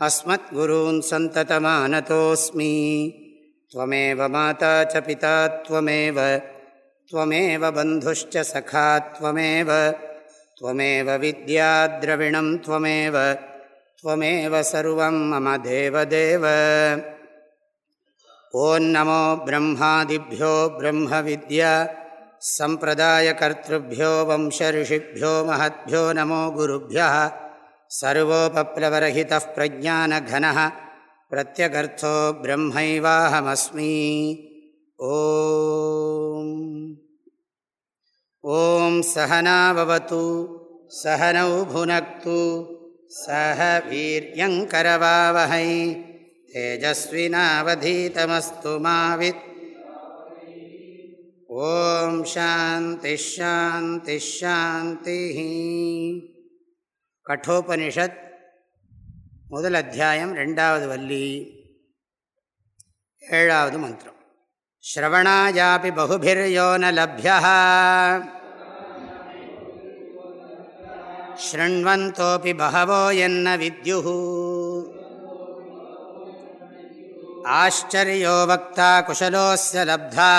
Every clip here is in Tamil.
अस्मद्गुरून् सन्ततमानतोऽस्मि। त्वमेव माता च पिता त्वमेव त्वमेव बन्धुश्च सखा त्वमेव त्वमेव विद्याद्रविणं त्वमेव त्वमेव सर्वं मम देवदेव। ॐ नमो ब्रह्मादिभ्यो ब्रह्मविद्या, सम्प्रदायकर्तृभ्यो, वंशऋषिभ्यो, महद्भ्यो, नमो गुरुभ्यः। सर्वोपप्लवरहितः प्रज्ञानघनः प्रत्यगर्थो ब्रह्मैवाहमस्मि ॐ सहनावतु सहनौ भुनक्तु सह वीर्यङ्करवावहै तेजस्विनावधीतमस्तु मावित् ॐ शान्तिश्शान्तिश्शान्तिः கட்டோபனிஷத் முதல் அத்தியாயம் ரெண்டாவது வள்ளி ஏழாவது மந்திரம் ஸ்ரவணாயாபி பகுபிர்யோ ந லப்யா शृण्वन्तोऽपि बहवो यन्न विद्युः आश्चर्यो वक्ता कुशलोऽस्य लब्धा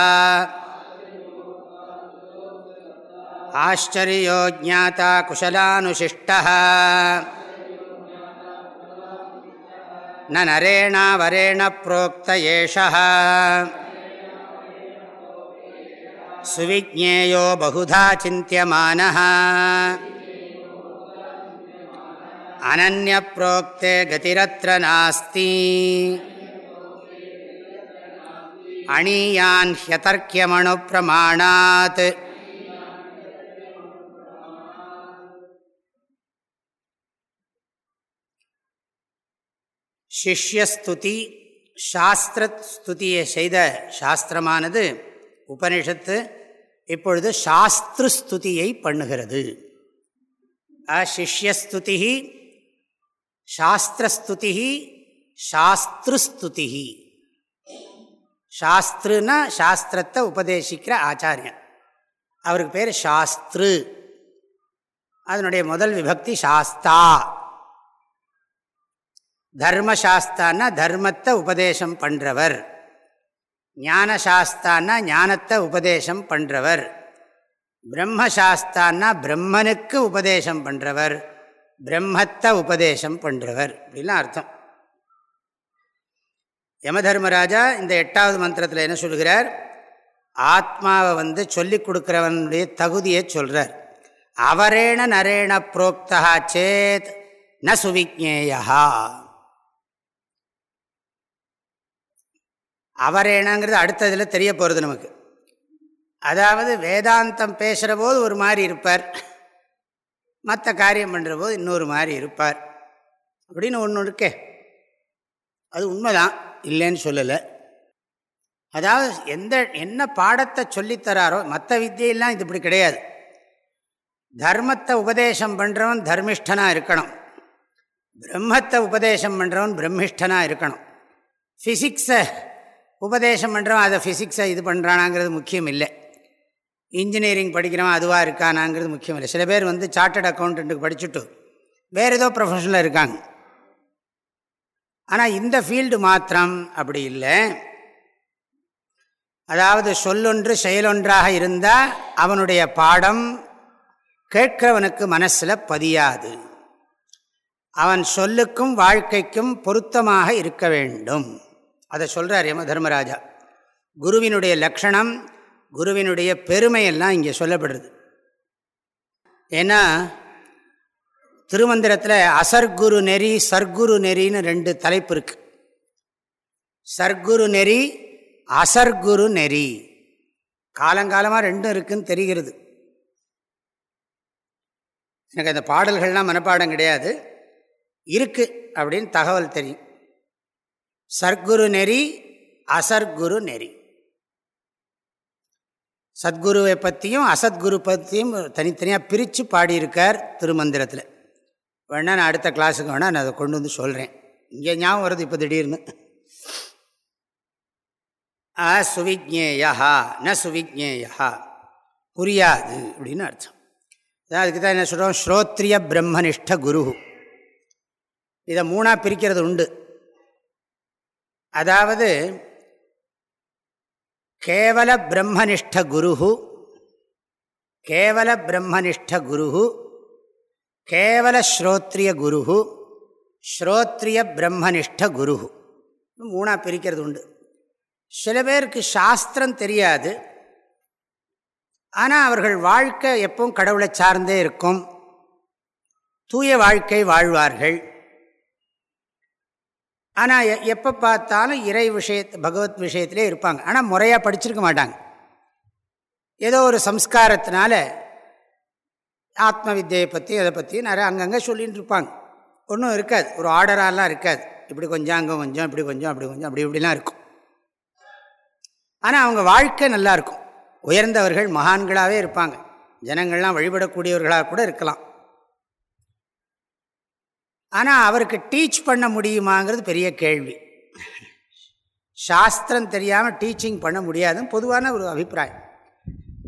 आश्चर्यो ज्ञाता कुशलानुशिष्टः न नरेणावरेण प्रोक्त एषः सुविज्ञेयो बहुधा चिन्त्यमानः अनन्यप्रोक्ते गतिरत्र नास्ति अणीयान् ह्यतर्क्यमणुप्रमाणात् சிஷ்யஸ்துதி சாஸ்திர ஸ்துதியை செய்த சாஸ்திரமானது உபனிஷத்து இப்பொழுது சாஸ்திருஸ்துதியை பண்ணுகிறது. சிஷ்யஸ்துதி சாஸ்திரஸ்துதி சாஸ்திருஸ்துதி. சாஸ்திருன்னா சாஸ்திரத்தை உபதேசிக்கிற ஆச்சாரியன். அவருக்கு பேர் சாஸ்திரு. அதனுடைய முதல் விபக்தி சாஸ்தா. தர்மசாஸ்தான்னா தர்மத்தை உபதேசம் பண்ணுறவர் ஞானசாஸ்தான்னா ஞானத்தை உபதேசம் பண்ணுறவர் பிரம்மசாஸ்தான்னா பிரம்மனுக்கு உபதேசம் பண்ணுறவர் பிரம்மத்தை உபதேசம் பண்ணுறவர் அப்படிலாம் அர்த்தம். யமதர்மராஜா இந்த எட்டாவது மந்திரத்தில் என்ன சொல்கிறார் ஆத்மாவை வந்து சொல்லிக் கொடுக்குறவனுடைய தகுதியை சொல்கிறார் அவரேண நரேண புரோக்தா சேத் ந சுவிக்னேயா அவரேனாங்கிறது அடுத்ததில் தெரிய போகிறது நமக்கு. அதாவது வேதாந்தம் பேசுகிற போது ஒரு மாதிரி இருப்பார். மற்ற காரியம் பண்ணுற போது இன்னொரு மாதிரி இருப்பார். அப்படின்னு ஒன்று இருக்கே. அது உண்மைதான். இல்லைன்னு சொல்லலை. அதாவது எந்த என்ன பாடத்தை சொல்லித்தராரோ மற்ற வித்தியெல்லாம் இது இப்படி கிடையாது. தர்மத்தை உபதேசம் பண்ணுறவன் தர்மிஷ்டனாக இருக்கணும். பிரம்மத்தை உபதேசம் பண்ணுறவன் பிரம்மிஷ்டனாக இருக்கணும். ஃபிசிக்ஸை உபதேசம் பண்ணுறோம் அதை ஃபிசிக்ஸை இது பண்ணுறானாங்கிறது முக்கியம் இல்லை இன்ஜினியரிங் படிக்கிறவன் அதுவாக இருக்கானாங்கிறது முக்கியம் இல்லை சில பேர் வந்து சார்ட்டட் அக்கௌண்ட்டுக்கு படிச்சுட்டு வேறு ஏதோ ப்ரொஃபஷனில் இருக்காங்க. ஆனால் இந்த ஃபீல்டு மாத்திரம் அப்படி இல்லை. அதாவது சொல்லொன்று செயலொன்றாக இருந்தால் அவனுடைய பாடம் கேட்கிறவனுக்கு மனசில் பதியாது. அவன் சொல்லுக்கும் வாழ்க்கைக்கும் பொருத்தமாக இருக்க வேண்டும். அதை சொல்கிறார் யம தர்மராஜா. குருவினுடைய லக்ஷணம் குருவினுடைய பெருமையெல்லாம் இங்கே சொல்லப்படுறது ஏன்னா திருமந்திரத்தில் அசர்குரு நெறி சர்க்குரு நெறின்னு ரெண்டு தலைப்பு இருக்கு. சர்க்குரு நெறி அசர்குரு நெறி. காலங்காலமாக ரெண்டும் இருக்குன்னு தெரிகிறது. எனக்கு அந்த பாடல்கள்லாம் மனப்பாடம் கிடையாது. இருக்குது அப்படின்னு தகவல் தெரியும். சர்க்குரு நெறி அசர்குரு நெறி. சத்குருவை பற்றியும் அசத்குரு பற்றியும் தனித்தனியாக பிரித்து பாடியிருக்கார் திருமந்திரத்தில். வேணா நான் அடுத்த கிளாஸுக்கு வேணால் நான் அதை கொண்டு வந்து சொல்கிறேன் இங்கே ஞாபகம் வருது இப்போ திடீர்னு. அசுவிஜேயா ந சுவிஜேயா புரியாது அப்படின்னு அர்த்தம். அதான் அதுக்கு தான் என்ன சொல்கிறோம் ஸ்ரோத்ரிய பிரம்மனிஷ்ட குரு இதை மூணாக பிரிக்கிறது உண்டு. அதாவது கேவல பிரம்மனிஷ்ட குரு கேவல பிரம்மனிஷ்ட குரு கேவல ஸ்ரோத்ரிய குரு ஸ்ரோத்ரிய பிரம்மனிஷ்ட குரு மூணாக பிரிக்கிறது உண்டு. சில பேருக்கு சாஸ்திரம் தெரியாது. ஆனால் அவர்கள் வாழ்க்கை எப்பவும் கடவுளை சார்ந்தே இருக்கும். தூய வாழ்க்கை வாழ்வார்கள். ஆனால் எப்போ பார்த்தாலும் இறை விஷயத்து பகவத் விஷயத்திலே இருப்பாங்க. ஆனால் முறையாக படிச்சிருக்க மாட்டாங்க. ஏதோ ஒரு சம்ஸ்காரத்தினால ஆத்ம வித்தியை பற்றி அதை பற்றி நிறைய அங்கங்கே சொல்லிகிட்டு இருப்பாங்க. ஒன்றும் இருக்காது. ஒரு ஆர்டராலாம் இருக்காது. இப்படி கொஞ்சம் அங்கே கொஞ்சம் இப்படி கொஞ்சம் அப்படி கொஞ்சம் அப்படி இப்படிலாம் இருக்கும். ஆனால் அவங்க வாழ்க்கை நல்லாயிருக்கும் உயர்ந்தவர்கள் மகான்களாகவே இருப்பாங்க. ஜனங்கள்லாம் வழிபடக்கூடியவர்களாக கூட இருக்கலாம். ஆனால் அவருக்கு டீச் பண்ண முடியுமாங்கிறது பெரிய கேள்வி. சாஸ்திரம் தெரியாமல் டீச்சிங் பண்ண முடியாதுன்னு பொதுவான ஒரு அபிப்பிராயம்.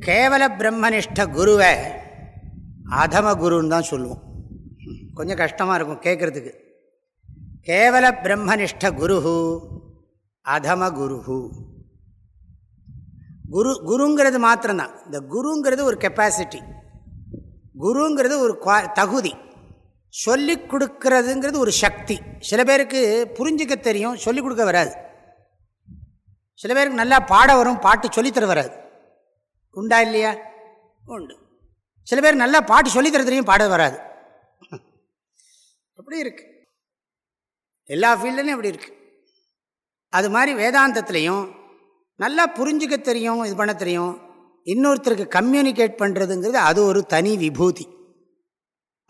கேவல பிரம்மனிஷ்ட குருவை அதம குருன்னு தான் சொல்லுவோம். கொஞ்சம் கஷ்டமாக இருக்கும் கேட்குறதுக்கு கேவல பிரம்மனிஷ்ட குருஹு அதம குருஹு. குரு குருங்கிறது மாத்திரம்தான். இந்த குருங்கிறது ஒரு கெப்பாசிட்டி குருங்கிறது ஒரு குவா தகுதி. சொல்லி கொடுக்கறதுங்கிறது ஒரு சக்தி. சில பேருக்கு புரிஞ்சிக்க தெரியும் சொல்லிக் கொடுக்க வராது. சில பேருக்கு நல்லா பாட வரும் பாட்டு சொல்லித்தர வராது. உண்டா இல்லையா? உண்டு. சில பேர் நல்லா பாட்டு சொல்லித்தர தெரியும் பாட வராது. அப்படி இருக்கு. எல்லா ஃபீல்டுலையும் அப்படி இருக்கு. அது மாதிரி வேதாந்தத்துலேயும் நல்லா புரிஞ்சிக்க தெரியும் இது பண்ண தெரியும். இன்னொருத்தருக்கு கம்யூனிகேட் பண்ணுறதுங்கிறது அது ஒரு தனி விபூதி.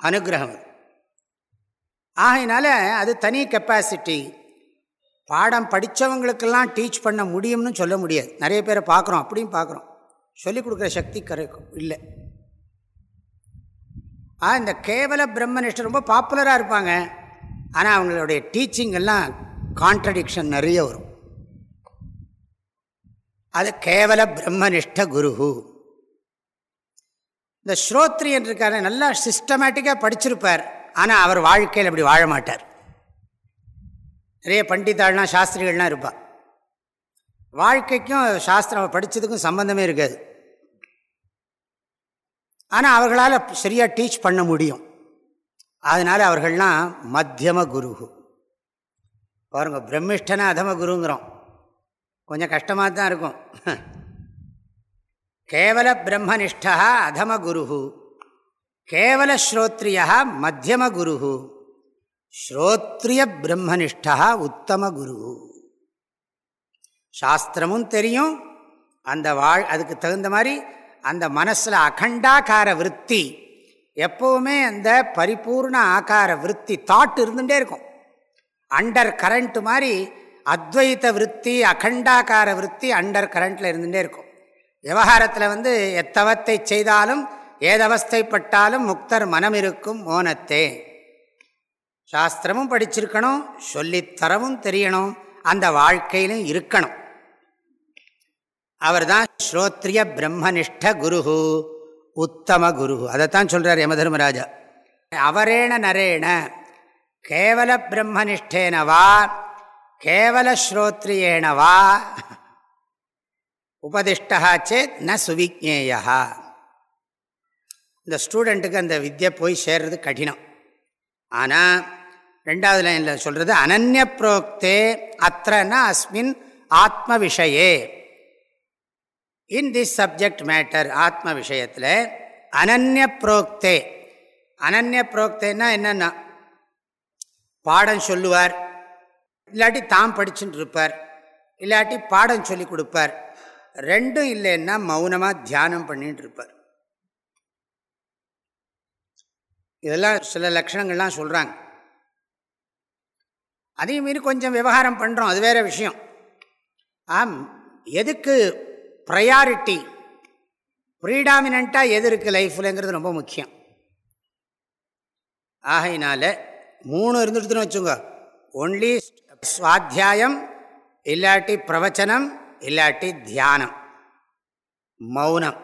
அனுகிரகம் ஆகையினால அது தனி கெப்பாசிட்டி பாடம் படித்தவங்களுக்கெல்லாம் டீச் பண்ண முடியும்னு சொல்ல முடியாது. நிறைய பேரை பார்க்குறோம் அப்படியும் பார்க்குறோம். சொல்லிக் கொடுக்குற சக்தி கரைக்கும் இல்லை. ஆ இந்த கேவல பிரம்மனிஷ்டர் ரொம்ப பாப்புலராக இருப்பாங்க. ஆனால் அவங்களுடைய டீச்சிங் எல்லாம் கான்ட்ரடிக்ஷன் நிறைய வரும். அது கேவல பிரம்மனிஷ்ட குரு இந்த ஸ்ரோத்ரியன் இருக்காரு நல்லா சிஸ்டமேட்டிக்காக படிச்சிருப்பார். ஆனால் அவர் வாழ்க்கையில் அப்படி வாழ மாட்டார். நிறைய பண்டிதாள்லாம் சாஸ்திரிகள்லாம் இருப்பாள் வாழ்க்கைக்கும் சாஸ்திரம் படித்ததுக்கும் சம்பந்தமே இருக்காது. ஆனால் அவர்களால் சரியாக டீச் பண்ண முடியும். அதனால் அவர்கள்லாம் மத்தியம குரு பாருங்க பிரம்மிஷ்டனா அதம குருங்கிறோம். கொஞ்சம் கஷ்டமாக தான் இருக்கும். கேவல பிரம்மனிஷ்டா அதம குரு கேவல ஸ்ரோத்ரியா மத்தியம குரு ஸ்ரோத்ரிய பிரம்மனிஷ்டா உத்தம குரு சாஸ்திரமும் தெரியும் அந்த வாழ் அதுக்கு தகுந்த மாதிரி அந்த மனசில் அகண்டாக்கார விற்பி எப்போவுமே அந்த பரிபூர்ண ஆக்கார விற்பி தாட் இருந்துகிட்டே இருக்கும் அண்டர் கரண்ட் மாதிரி அத்வைத்த விற்பி அகண்டாக்கார விற்பி அண்டர் கரண்ட்டில் இருந்துகிட்டே இருக்கும் விவகாரத்தில் வந்து எத்தவத்தை செய்தாலும் ஏதவஸ்தைப்பட்டாலும் முக்தர் மனம் இருக்கும் மோனத்தே. சாஸ்திரமும் படிச்சிருக்கணும் சொல்லித்தரவும் தெரியணும் அந்த வாழ்க்கையிலும் இருக்கணும். அவர் தான் ஸ்ரோத்ரிய பிரம்மனிஷ்ட குரு உத்தம குரு அதைத்தான் சொல்கிறார் யம தர்மராஜா அவரேண நரேண கேவல பிரம்மனிஷ்டேனவா கேவல ஸ்ரோத்ரியேனவா உபதிஷ்டா சேத் ந சுவிஜேயா இந்த ஸ்டூடெண்ட்டுக்கு அந்த வித்தியை போய் சேர்றது கடினம். ஆனால் ரெண்டாவது லைனில் சொல்கிறது அனன்ய புரோக்தே அத்தனை அஸ்மின் ஆத்ம விஷயே இன் திஸ் சப்ஜெக்ட் மேட்டர் ஆத்ம விஷயத்தில் அனன்ய புரோக்தே அனன்ய புரோக்தேன்னா என்னென்னா பாடம் சொல்லுவார் இல்லாட்டி தாம் படிச்சுட்டு இருப்பார் இல்லாட்டி பாடம் சொல்லி கொடுப்பார். ரெண்டும் இல்லைன்னா மௌனமாக தியானம் பண்ணிட்டு இருப்பார். இதெல்லாம் சில லட்சணங்கள்லாம் சொல்கிறாங்க அதையும் மீறி கொஞ்சம் விவகாரம் பண்ணுறோம் அது வேறு விஷயம். ஆம் எதுக்கு ப்ரையாரிட்டி ப்ரீடாமினண்ட்டாக எது இருக்குது லைஃப்லங்கிறது ரொம்ப முக்கியம். ஆகையினால மூணு இருந்துட்டுன்னு வச்சுங்க ஒன்லி சுவாத்தியாயம் இல்லாட்டி பிரவச்சனம் இல்லாட்டி தியானம். மௌனம்.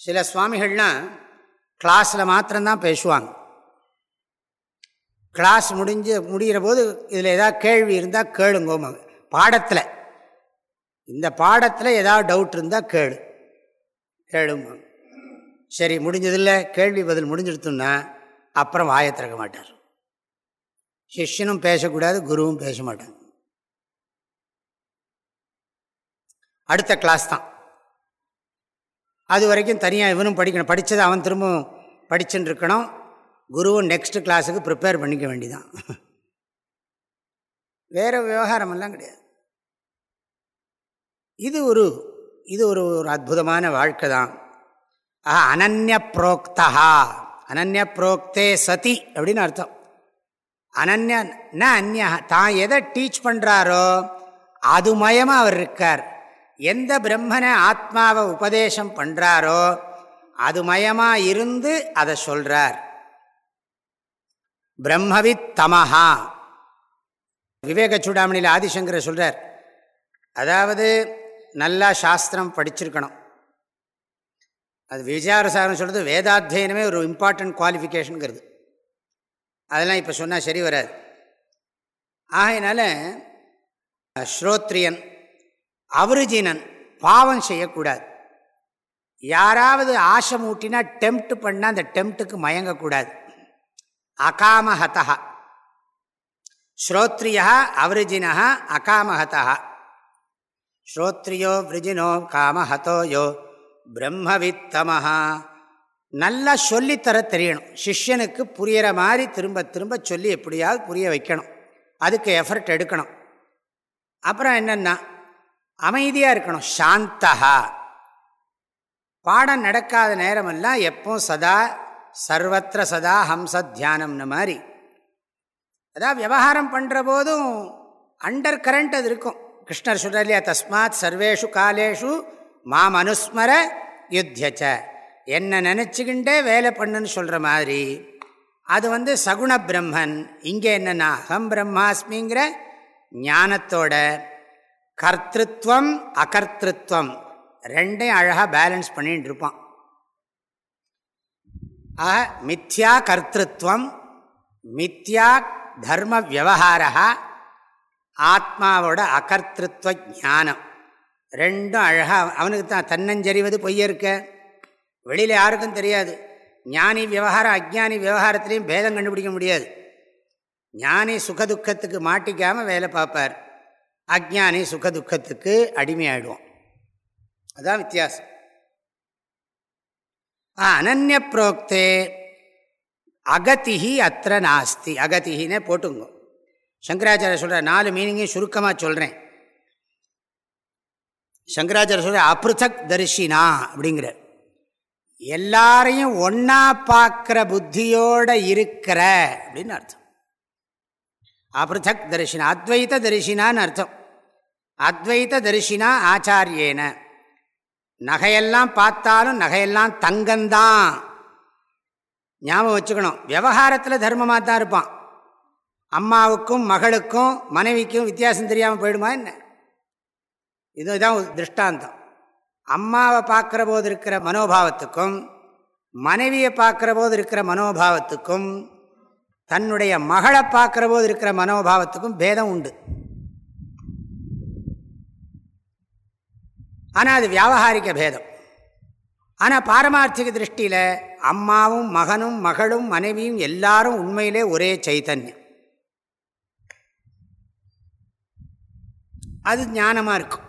சில சுவாமிகள்லாம் கிளாஸில் மாத்திரம்தான் பேசுவாங்க. கிளாஸ் முடிஞ்சு முடிகிற போது இதில் ஏதாவது கேள்வி இருந்தால் கேளுங்க பாடத்தில். இந்த பாடத்தில் ஏதாவது டவுட் இருந்தால் கேளு. கேளுங்க சரி முடிஞ்சதில்லை. கேள்வி பதில் முடிஞ்சிடுத்துன்னா அப்புறம் வாயை திறக்க மாட்டார். சிஷ்யனும் பேசக்கூடாது குருவும் பேச மாட்டாங்க. அடுத்த கிளாஸ் தான். அது வரைக்கும் தனியாக இவனும் படிக்கணும். படித்ததை அவன் திரும்பவும் படிச்சுட்டு இருக்கணும் குருவும் நெக்ஸ்ட் கிளாஸுக்கு ப்ரிப்பேர் பண்ணிக்க வேண்டிதான். வேறு விவகாரமெல்லாம் கிடையாது. இது ஒரு இது ஒரு ஒரு அற்புதமான வாழ்க்கை தான் ஆஹா அனன்ய புரோக்தா அனன்ய புரோக்தே சதி அப்படின்னு அர்த்தம். அனன்ய ந அந்யா தான் எதை டீச் பண்ணுறாரோ அது மயமாக அவர் இருக்கார். எந்த பிரம்மனை ஆத்மாவை உபதேசம் பண்ணுறாரோ அது மயமாக இருந்து அதை சொல்கிறார் பிரம்மவித் தமஹா. விவேக சூடாமணியில் ஆதிசங்கர சொல்கிறார் அதாவது நல்லா சாஸ்திரம் படிச்சிருக்கணும். அது விஜயாரசாரம் சொல்கிறது வேதாத்தியனமே ஒரு இம்பார்ட்டன்ட் குவாலிஃபிகேஷனுங்கிறது அதெல்லாம் இப்போ சொன்னால் சரி வராது. ஆகையினால ஸ்ரோத்ரியன் அவருஜினன் பாவம் செய்யக்கூடாது. யாராவது ஆசை மூட்டினா டெம்ப்ட் பண்ணால் அந்த டெம்ப்ட்டுக்கு மயங்கக்கூடாது. அகாமஹதா ஸ்ரோத்ரியா அவருஜினா அகாமஹதா ஸ்ரோத்ரியோ விருஜினோ காமஹதோயோ பிரம்மவித்தமஹா. நல்லா சொல்லித்தர தெரியணும். சிஷ்யனுக்கு புரியிற மாதிரி திரும்ப திரும்ப சொல்லி எப்படியாவது புரிய வைக்கணும். அதுக்கு எஃபர்ட் எடுக்கணும். அப்புறம் என்னென்னா அமைதியாக இருக்கணும். சாந்தகா பாடம் நடக்காத நேரமெல்லாம் எப்போ சதா சர்வத்திர சதா ஹம்ச தியானம்னு மாதிரி. அதான் விவகாரம் பண்ணுற போதும் அண்டர் கரண்ட் அது இருக்கும். கிருஷ்ணர் சொல்கிறார் தஸ்மாத் சர்வேஷு காலேஷு மாம் அனுஸ்மர யுத்தியச்ச. என்ன நினச்சிக்கிண்டே வேலை பண்ணுன்னு சொல்கிற மாதிரி. அது வந்து சகுண பிரம்மன். இங்கே என்னென்னா அகம் பிரம்மாஸ்மிங்கிற ஞானத்தோட கர்த்தத்வம் அகர்த்திருவம் ரெண்டையும் அழகாக பேலன்ஸ் பண்ணிட்டு இருப்பான் ஆ மித்யா கர்த்திருவம் மித்யா தர்ம விவகாரா ஆத்மாவோட அகர்த்திருவ ஞானம். ரெண்டும் அழகாக அவனுக்கு தான் தன்னஞ்சறிவது பொய்ய இருக்க? வெளியில் யாருக்கும் தெரியாது. ஞானி விவகாரம் அஜ்ஞானி விவகாரத்துலேயும் பேதம் கண்டுபிடிக்க முடியாது. ஞானி சுகதுக்கத்துக்கு மாட்டிக்காமல் வேலை பார்ப்பார். அக்ஞானி சுகதுக்கத்துக்கு அடிமையாயிடுவோம் அதுதான் வித்தியாசம். அனநிய புரோக்தே அகதிஹி அத்த நாஸ்தி. அகதிஹினே போட்டுங்க சங்கராச்சாரிய சொல்கிற நாலு மீனிங்கையும் சுருக்கமாக சொல்கிறேன் சங்கராச்சாரிய சொல்கிற அப்ருதக் தரிசினா அப்படிங்கிற. எல்லாரையும் ஒன்றா பார்க்குற புத்தியோடு இருக்கிற அப்படின்னு அர்த்தம். அப்ருதக் தரிசினா அத்வைத தரிசினான்னு அர்த்தம். அத்வைத தரிசினா ஆச்சாரியேன. நகையெல்லாம் பார்த்தாலும் நகையெல்லாம் தங்கந்தான். ஞாபகம் வச்சுக்கணும். விவகாரத்தில் தர்மமாக தான் இருப்பான். அம்மாவுக்கும் மகளுக்கும் மனைவிக்கும் வித்தியாசம் தெரியாமல் போயிடுமா என்ன? இதுதான் திருஷ்டாந்தம். அம்மாவை பார்க்குற போது இருக்கிற மனோபாவத்துக்கும் மனைவியை பார்க்குற போது இருக்கிற மனோபாவத்துக்கும் தன்னுடைய மகளை பார்க்குற போது இருக்கிற மனோபாவத்துக்கும் பேதம் உண்டு. ஆனால் அது வியாபகாரிக பேதம். ஆனால் பாரமார்த்திக திருஷ்டியில் அம்மாவும் மகனும் மகளும் மனைவியும் எல்லாரும் உண்மையிலே ஒரே சைத்தன்யம் அது ஞானமாக இருக்கும்.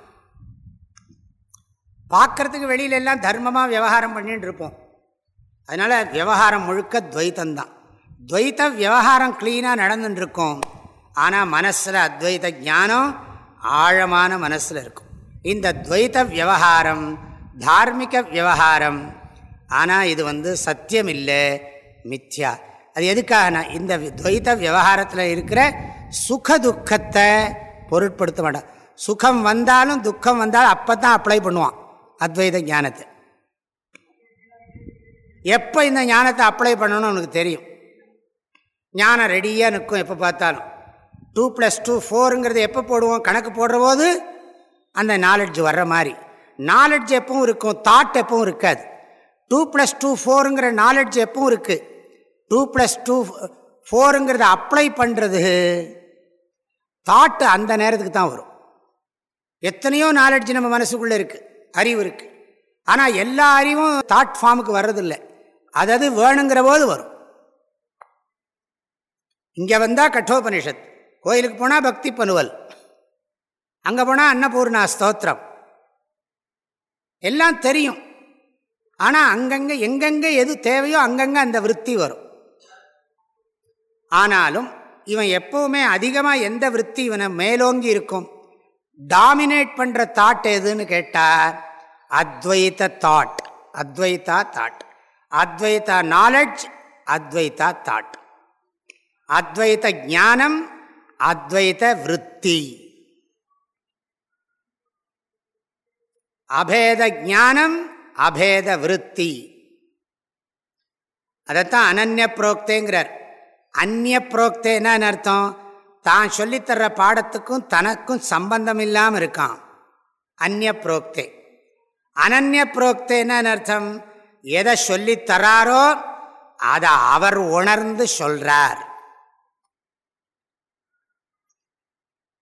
பார்க்குறதுக்கு வெளியில எல்லாம் தர்மமாக விவகாரம் பண்ணிட்டு இருப்போம். அதனால் விவகாரம் முழுக்க துவைத்தந்தான் துவைத்த விவகாரம் க்ளீனாக நடந்துட்டுருக்கோம் ஆனால் மனசில் அத்வைத ஞானம் ஆழமான மனசில் இருக்கும். இந்த துவைத்த விவகாரம் தார்மிக விவகாரம். ஆனால் இது வந்து சத்தியம் இல்லை மித்யா. அது எதுக்காகனா இந்த துவைத்த விவகாரத்தில் இருக்கிற சுக துக்கத்தை பொருட்படுத்த மாட்டான். சுகம் வந்தாலும் துக்கம் வந்தாலும் அப்போ தான் அப்ளை பண்ணுவான் அத்வைத ஞானத்தை. எப்போ இந்த ஞானத்தை அப்ளை பண்ணணும்னு உனக்கு தெரியும். ஞானம் ரெடியாக நிற்கும் எப்போ பார்த்தாலும். டூ ப்ளஸ் டூ ஃபோருங்கிறது எப்போ போடுவோம்? கணக்கு போடுற போது அந்த நாலெட்ஜ் வர்ற மாதிரி. நாலெட்ஜ் எப்பவும் இருக்கும் தாட் எப்பவும் இருக்காது. டூ ப்ளஸ் டூ ஃபோருங்கிற நாலெட்ஜ் எப்பவும் இருக்குது டூ ப்ளஸ் டூ ஃபோருங்கிறத அப்ளை பண்ணுறது தாட்டு அந்த நேரத்துக்கு தான் வரும். எத்தனையோ நாலெட்ஜ் நம்ம மனசுக்குள்ளே இருக்குது அறிவு இருக்குது ஆனால் எல்லா அறிவும் தாட் ஃபார்முக்கு வர்றதில்லை. அதாவது வேணுங்கிற போது வரும். இங்கே வந்தால் கட்டோபனிஷத் கோயிலுக்கு போனால் பக்தி பனுவல். அங்கே போனால் அன்னபூர்ணா ஸ்தோத்திரம். எல்லாம் தெரியும். ஆனால் அங்கங்கே எங்கெங்கே எது தேவையோ அங்கங்கே அந்த விற்பி வரும். ஆனாலும் இவன் எப்பவுமே அதிகமாக எந்த விற்பி இவனை மேலோங்கி இருக்கும்? டாமினேட் பண்ணுற தாட் எதுன்னு கேட்டால் Advaita thought Advaita thought Advaita knowledge Advaita thought Advaita ஞானம் அத்வைத்த விற்பி அபேத ஞானம் அபேத விருத்தி அதைத்தான் அனநிய புரோக்தேங்கிறார் அந்நிய புரோக்தேன்னு அர்த்தம்? தான் சொல்லித்தர்ற பாடத்துக்கும் தனக்கும் சம்பந்தம் இல்லாமல் இருக்கான். அந்நிய புரோக்தே அனநிய புரோக்தேன்னு அர்த்தம்? எதை சொல்லித்தராரோ அதை அவர் உணர்ந்து சொல்றார்.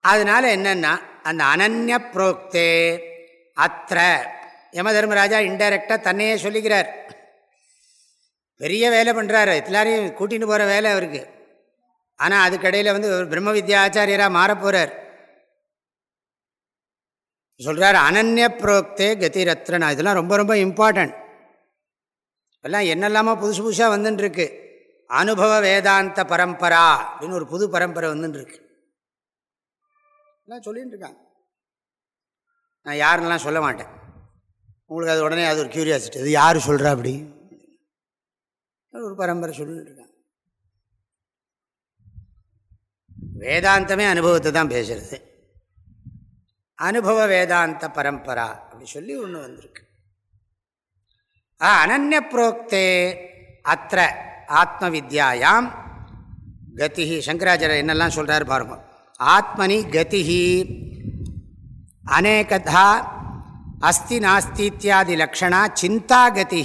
அதனால என்னன்னா அந்த அனநிய புரோக்தே அத்த யம தர்மராஜா இன்டைரக்டாக தன்னையே சொல்லிக்கிறார். பெரிய வேலை பண்ணுறாரு எல்லாரையும் கூட்டின்னு போகிற வேலை அவருக்கு. ஆனால் அதுக்கடையில் வந்து பிரம்ம வித்யா ஆச்சாரியராக மாறப்போகிறார் சொல்கிறார் அனன்ய புரோக்தே கதிரத்ரனா இதெல்லாம் ரொம்ப ரொம்ப இம்பார்ட்டன்ட் எல்லாம் என்னெல்லாமோ புதுசு புதுசாக வந்துட்டுருக்கு அனுபவ வேதாந்த பரம்பரா அப்படின்னு ஒரு புது பரம்பரை வந்துட்டுருக்கு எல்லாம் சொல்லிகிட்டு இருக்காங்க நான் யாருன்னெலாம் சொல்ல மாட்டேன். உங்களுக்கு அது உடனே அது ஒரு க்யூரியாசிட்டி அது யார் சொல்கிறா அப்படி? ஒரு பரம்பரை சொல்லிட்டு இருக்காங்க. வேதாந்தமே அனுபவத்தை தான் பேசுறது. அனுபவ வேதாந்த பரம்பரா அப்படி சொல்லி ஒன்று வந்திருக்கு. ஆ அனநிய புரோக்தே அத்த ஆத்ம வித்யாயாம் கதி சங்கராச்சாரியர் என்னெல்லாம் சொல்கிறார் பாருங்க. ஆத்மனி கதி அநேகதா அஸ்தி நாஸ்தி இத்தியாதி லக்ஷணா சிந்தாகதி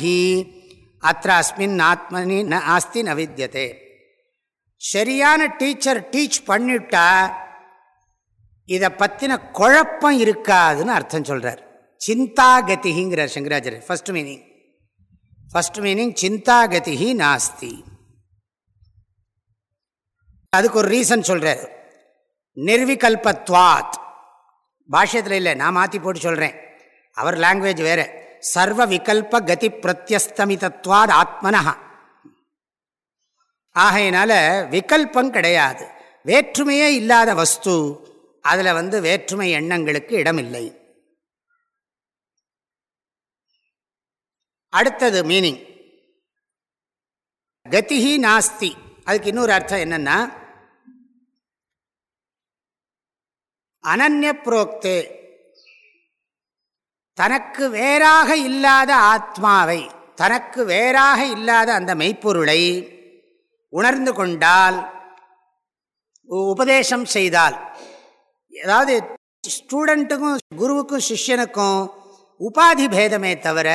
அத்த அஸ்மின் ஆத்மனி நாஸ்தி ந வித்தியதே சரியான டீச்சர் டீச் பண்ணிட்டா இதை பற்றின குழப்பம் இருக்காதுன்னு அர்த்தம் சொல்கிறார் சிந்தாகதிங்கிறார் சங்கராச்சாரியர் ஃபஸ்ட் மீனிங் ஃபஸ்ட் மீனிங் சிந்தாகதி நாஸ்தி அதுக்கு ஒரு ரீசன் சொல்கிறார் நிர்விகல்பத்வாத் பாஷ்யத்தில் இல்லை நான் மாற்றி போட்டு சொல்கிறேன் அவர் லாங்குவேஜ் வேறு. சர்வ விகல்ப கதி பிரத்யஸ்தமிதத்வாத் ஆத்மனா ஆகையினால விகல்பம் கிடையாது. வேற்றுமையே இல்லாத வஸ்து அதில் வந்து வேற்றுமை எண்ணங்களுக்கு இடமில்லை. அடுத்தது மீனிங் கதிஹி நாஸ்தி. அதுக்கு இன்னொரு அர்த்தம் என்னென்னா அனநிய புரோக்தே தனக்கு வேறாக இல்லாத ஆத்மாவை தனக்கு வேறாக இல்லாத அந்த மெய்ப்பொருளை உணர்ந்து கொண்டால் உபதேசம் செய்தால் ஏதாவது ஸ்டூடெண்ட்டுக்கும் குருவுக்கும் சிஷ்யனுக்கும் உபாதி பேதமே தவிர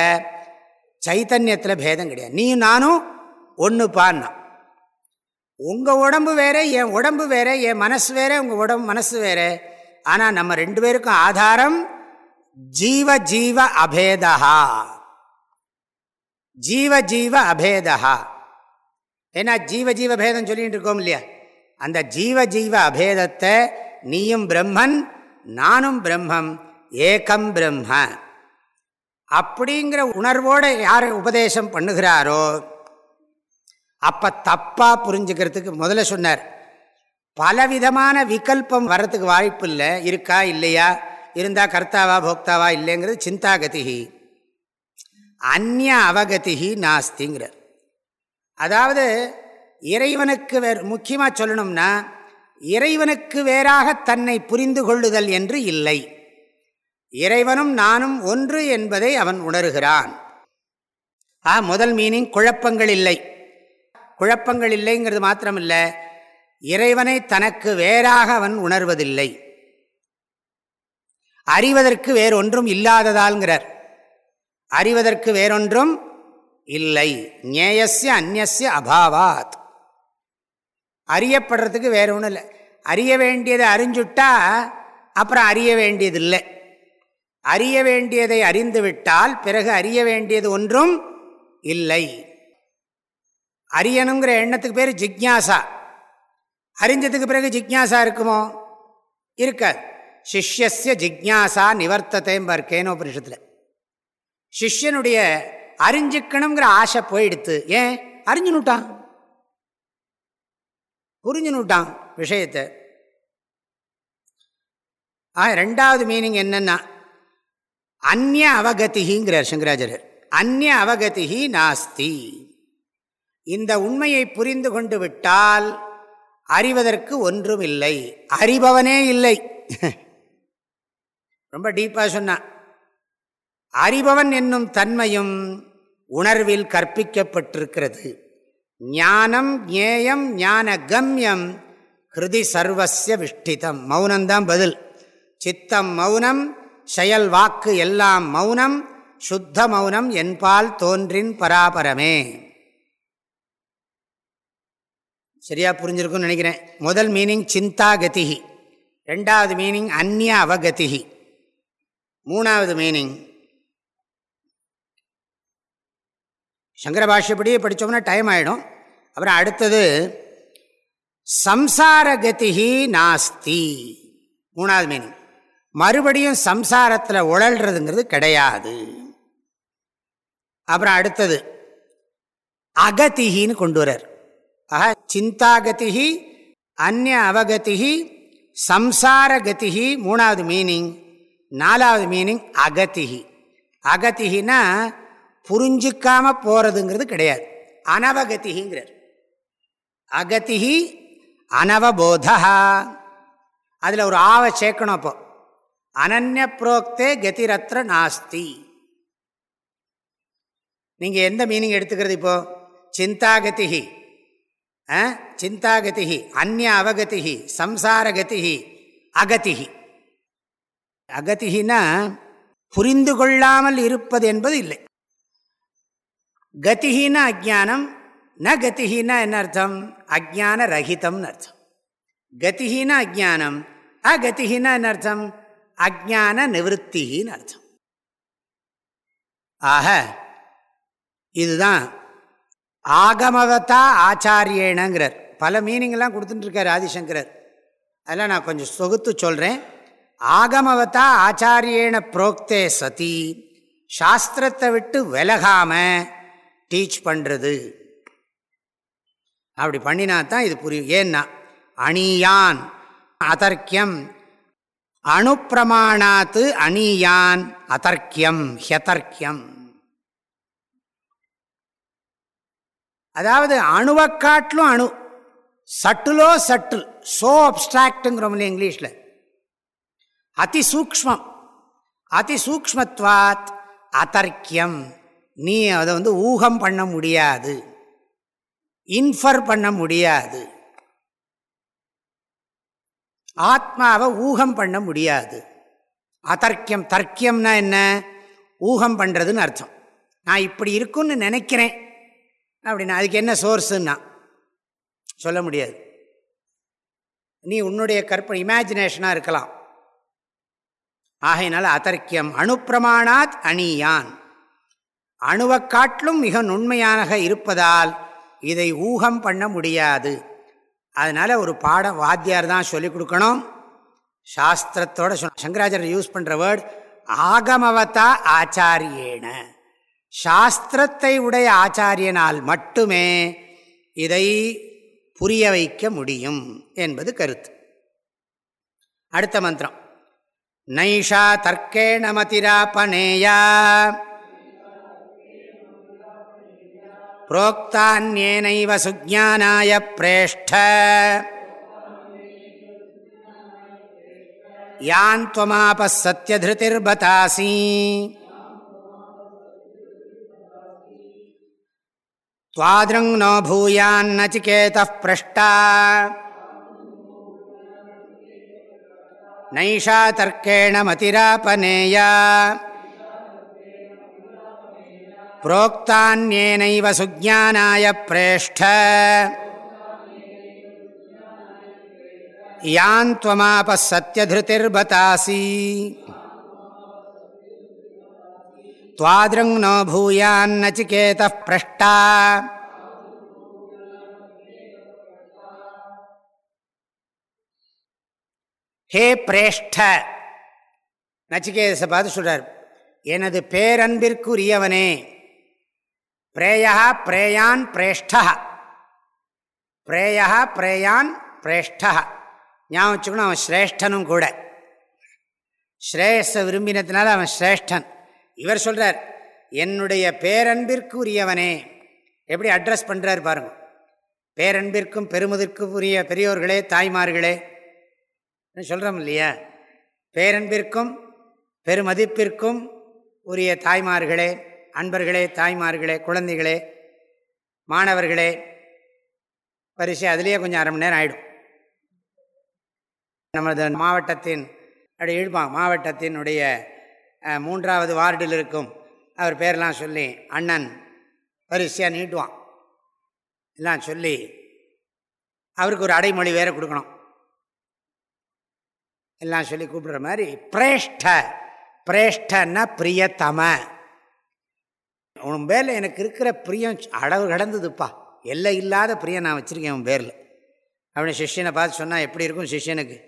சைத்தன்யத்தில் பேதம் கிடையாது. நீ நானும் ஒன்று பான்னா. உங்கள் உடம்பு வேறே என் உடம்பு வேறே என் மனசு வேறே உங்கள் உடம்பு மனசு வேறே. ஆனால் நம்ம ரெண்டு பேருக்கும் ஆதாரம் ஜீவ ஜீவ அபேதா. ஜீவ ஜீவ அபேதா. ஏன்னா ஜீவ ஜீவ பேதம் சொல்லிட்டு இருக்கோம் இல்லையா? அந்த ஜீவ ஜீவ அபேதத்தை நீயும் பிரம்மன் நானும் பிரம்மம் ஏகம் பிரம்ம. அப்படிங்கிற உணர்வோடு யார் உபதேசம் பண்ணுகிறாரோ அப்போ தப்பாக புரிஞ்சுக்கிறதுக்கு முதல்ல சொன்னார். பலவிதமான விகல்பம் வர்றதுக்கு வாய்ப்பு இல்லை. இருக்கா? இல்லையா? இருந்தால் கர்த்தாவா போக்தாவா? இல்லைங்கிறது சிந்தாகதிகி அந்நிய அவகதி நாஸ்திங்கிறார். அதாவது இறைவனுக்கு வேறு முக்கியமாக சொல்லணும்னா இறைவனுக்கு வேறாக தன்னை புரிந்து கொள்ளுதல் என்று இல்லை. இறைவனும் நானும் ஒன்று என்பதை அவன் உணர்கிறான். ஆ முதல் மீனிங் குழப்பங்கள் இல்லை. குழப்பங்கள் இல்லைங்கிறது மாத்திரமில்லை. இறைவனை தனக்கு வேறாக அவன் உணர்வதில்லை. அறிவதற்கு வேறொன்றும் இல்லாததால்ங்கிறார். அறிவதற்கு வேறொன்றும் இல்லை. ஞேயசிய அந்நிய அபாவாத். அறியப்படுறதுக்கு வேற ஒன்றும் இல்லை அறிய வேண்டியதை அறிஞ்சுட்டா அப்புறம் அறிய வேண்டியதில்லை. அறிய வேண்டியதை அறிந்து விட்டால் பிறகு அறிய வேண்டியது ஒன்றும் இல்லை. அறியணுங்கிற எண்ணத்துக்கு பேர் ஜிக்யாசா. அறிஞ்சதுக்கு பிறகு ஜிக்யாசா இருக்குமோ? இருக்காது. சிஷ்யசிய ஜிக்யாசா நிவர்த்தத்தைம்பார் கேனோபனிஷத்தில். சிஷ்யனுடைய அறிஞ்சிக்கணுங்கிற ஆசை போயிடுத்து. ஏன்? அறிஞ்சுனுட்டான் புரிஞ்சுனுட்டான் விஷயத்தை. ஆ ரெண்டாவது மீனிங் என்னன்னா அந்நிய அவகதிங்கிறார் சங்கராச்சாரியர். அந்நிய அவகதி நாஸ்தி. இந்த உண்மையை புரிந்து கொண்டு விட்டால் அறிவதற்கு ஒன்றும் இல்லை. அறிபவனே இல்லை. ரொம்ப டீப்பாக சொன்னான் அறிபவன் என்னும் தன்மையும் உணர்வில் கற்பிக்கப்பட்டிருக்கிறது. ஞானம் ஞேயம் ஞான கம்யம் ஹிருதி சர்வசிய விஷ்டிதம். மௌனம்தான் பதில். சித்தம் மௌனம் செயல் வாக்கு எல்லாம் மௌனம் சுத்த மௌனம் என்பால் தோன்றின் பராபரமே. சரியா புரிஞ்சிருக்கும்னு நினைக்கிறேன். முதல் மீனிங் சிந்தா கதிகி ரெண்டாவது மீனிங் அந்நிய அவகதிகி மூணாவது மீனிங் சங்கர பாஷ்யப்படியே படித்தோம்னா டைம் ஆகிடும் அப்புறம் அடுத்தது சம்சாரகதிகி நாஸ்தி. மூணாவது மீனிங் மறுபடியும் சம்சாரத்தில் உழல்றதுங்கிறது கிடையாது. அப்புறம் அடுத்தது அகதிகின்னு கொண்டு வரார் ஆக சிந்தாகதி அந்நிய அவகதி சம்சாரகதி மூணாவது மீனிங் நாலாவது மீனிங் அகதிகி அகதிகினா புரிஞ்சிக்காம போகிறதுங்கிறது கிடையாது. அனவகதிங்கிறார் அகதிகி அனவபோதா அதில் ஒரு ஆவை சேர்க்கணும் அப்போ. அனநிய புரோக்தே கதிரத்ர நாஸ்தி. நீங்கள் எந்த மீனிங் எடுத்துக்கிறது இப்போ? சிந்தாகதிகி சிந்தாகதி அந்நிய அவகதி சம்சாரகதி அகதி அகதினா புரிந்து கொள்ளாமல் இருப்பது என்பது இல்லை. கதிகின அஜானம் ந கதிகினா என்ன அர்த்தம்? அஜான ரஹிதம்னு அர்த்தம். கதிகின அஜானம் அகதிகினா என்ன அர்த்தம்? அஜான நிவத்தின்னு அர்த்தம். ஆக இதுதான் ஆகமவத்தா ஆச்சாரியேனங்கிறார் பல மீனிங்லாம் கொடுத்துட்டுருக்கார் ஆதிசங்கரர். அதெல்லாம் நான் கொஞ்சம் சொகுத்து சொல்கிறேன் ஆகமவத்தா ஆச்சாரியேன புரோக்தே சதி. சாஸ்திரத்தை விட்டு விலகாமல் டீச் பண்ணுறது அப்படி பண்ணினா தான் இது புரியும். ஏன்னா அணியான் அதர்க்கியம். அணுப்பிரமாணாத்து அணியான் அதர்க்கியம் ஹியதர்க்கியம். அதாவது அணுவை காட்டிலும் அணு சட்டுலோ சட்டில் சோ அப்டிராக்டுங்கிறோம் இல்லையா இங்கிலீஷில்? அதி அதிசூக்மத்வாத் அதி அதர்க்கியம் நீ அதை வந்து ஊகம் பண்ண முடியாது. இன்ஃபர் பண்ண முடியாது. ஆத்மாவை ஊகம் பண்ண முடியாது. அதர்க்கியம் தர்க்கியம்னா என்ன? ஊகம் பண்ணுறதுன்னு அர்த்தம். நான் இப்படி இருக்குன்னு நினைக்கிறேன். அப்படின்னா அதுக்கு என்ன சோர்ஸுன்னா சொல்ல முடியாது. நீ உன்னுடைய கற்பனை இமேஜினேஷனாக இருக்கலாம். ஆகையினால அதர்க்கியம் அணுப்பிரமாணாத் அணியான் அணுவை காட்டிலும் மிக நுண்மையாக இருப்பதால் இதை ஊகம் பண்ண முடியாது. அதனால் ஒரு பாடம் வாத்தியார் தான் சொல்லிக் கொடுக்கணும். சாஸ்திரத்தோட சொன்ன சங்கராச்சாரியர் யூஸ் பண்ணுற வேர்டு ஆகமவத்தா ஆச்சாரியேன சாஸ்திரத்தை உடைய ஆச்சாரியனால் மட்டுமே இதை புரிய வைக்க முடியும் என்பது கருத்து. அடுத்த மந்திரம். நைஷா தர்க்கேண மதிராபனேயா. புரோக்தான்யேனைவ சுஜானாய பிரேஷ்ட. யான் துவமாப त्वादृङ् नो भूयान्नचिकेतः पृष्टा। नैषा तर्केण मतिरापनेया। प्रोक्तान्येनैव सुज्ञानाय प्रेष्ठ। यान् त्वमापः सत्यधृतिर्बतासि। त्वादृङ् नो भूयान्नचिकेतः पृष्टा ஹே பிரேஷ்ட நச்சிகேதசை பார்த்து சொல்றார் எனது பேரன்பிற்குரியவனே பிரேயா பிரேயான் பிரேஷ்டா பிரேயா பிரேயான் பிரேஷ்டா ஞாபகம் வச்சுக்கணும் அவன் சிரேஷ்டனும் கூட ஸ்ரேயஸை விரும்பினதுனால அவன் சிரேஷ்டன் இவர் சொல்கிறார் என்னுடைய பேரன்பிற்கு உரியவனே எப்படி அட்ரஸ் பண்ணுறார் பாருங்க. பேரன்பிற்கும் பெருமதிற்கும் உரிய பெரியோர்களே தாய்மார்களே சொல்கிறோம் இல்லையா? பேரன்பிற்கும் பெருமதிப்பிற்கும் உரிய தாய்மார்களே அன்பர்களே தாய்மார்களே குழந்தைகளே மாணவர்களே பரிசு அதுலேயே கொஞ்சம் அரை மணி நேரம் ஆகிடும் நமது மாவட்டத்தின் அப்படி இழுப்பாங்க மாவட்டத்தினுடைய மூன்றாவது வார்டில் இருக்கும். அவர் பேரெலாம் சொல்லி அண்ணன் வரிசையாக நீட்டுவான். எல்லாம் சொல்லி அவருக்கு ஒரு அடைமொழி வேறு கொடுக்கணும். எல்லாம் சொல்லி கூப்பிடுற மாதிரி பிரேஷ்ட பிரேஷ்டன்னா பிரியத்தம. உன் பேரில் எனக்கு இருக்கிற பிரியம் அளவு கடந்ததுப்பா. எல்லை இல்லாத பிரியம் நான் வச்சுருக்கேன் உன் பேரில். அப்படின்னு சிஷியனை பார்த்து சொன்னால் எப்படி இருக்கும் சிஷியனுக்கு?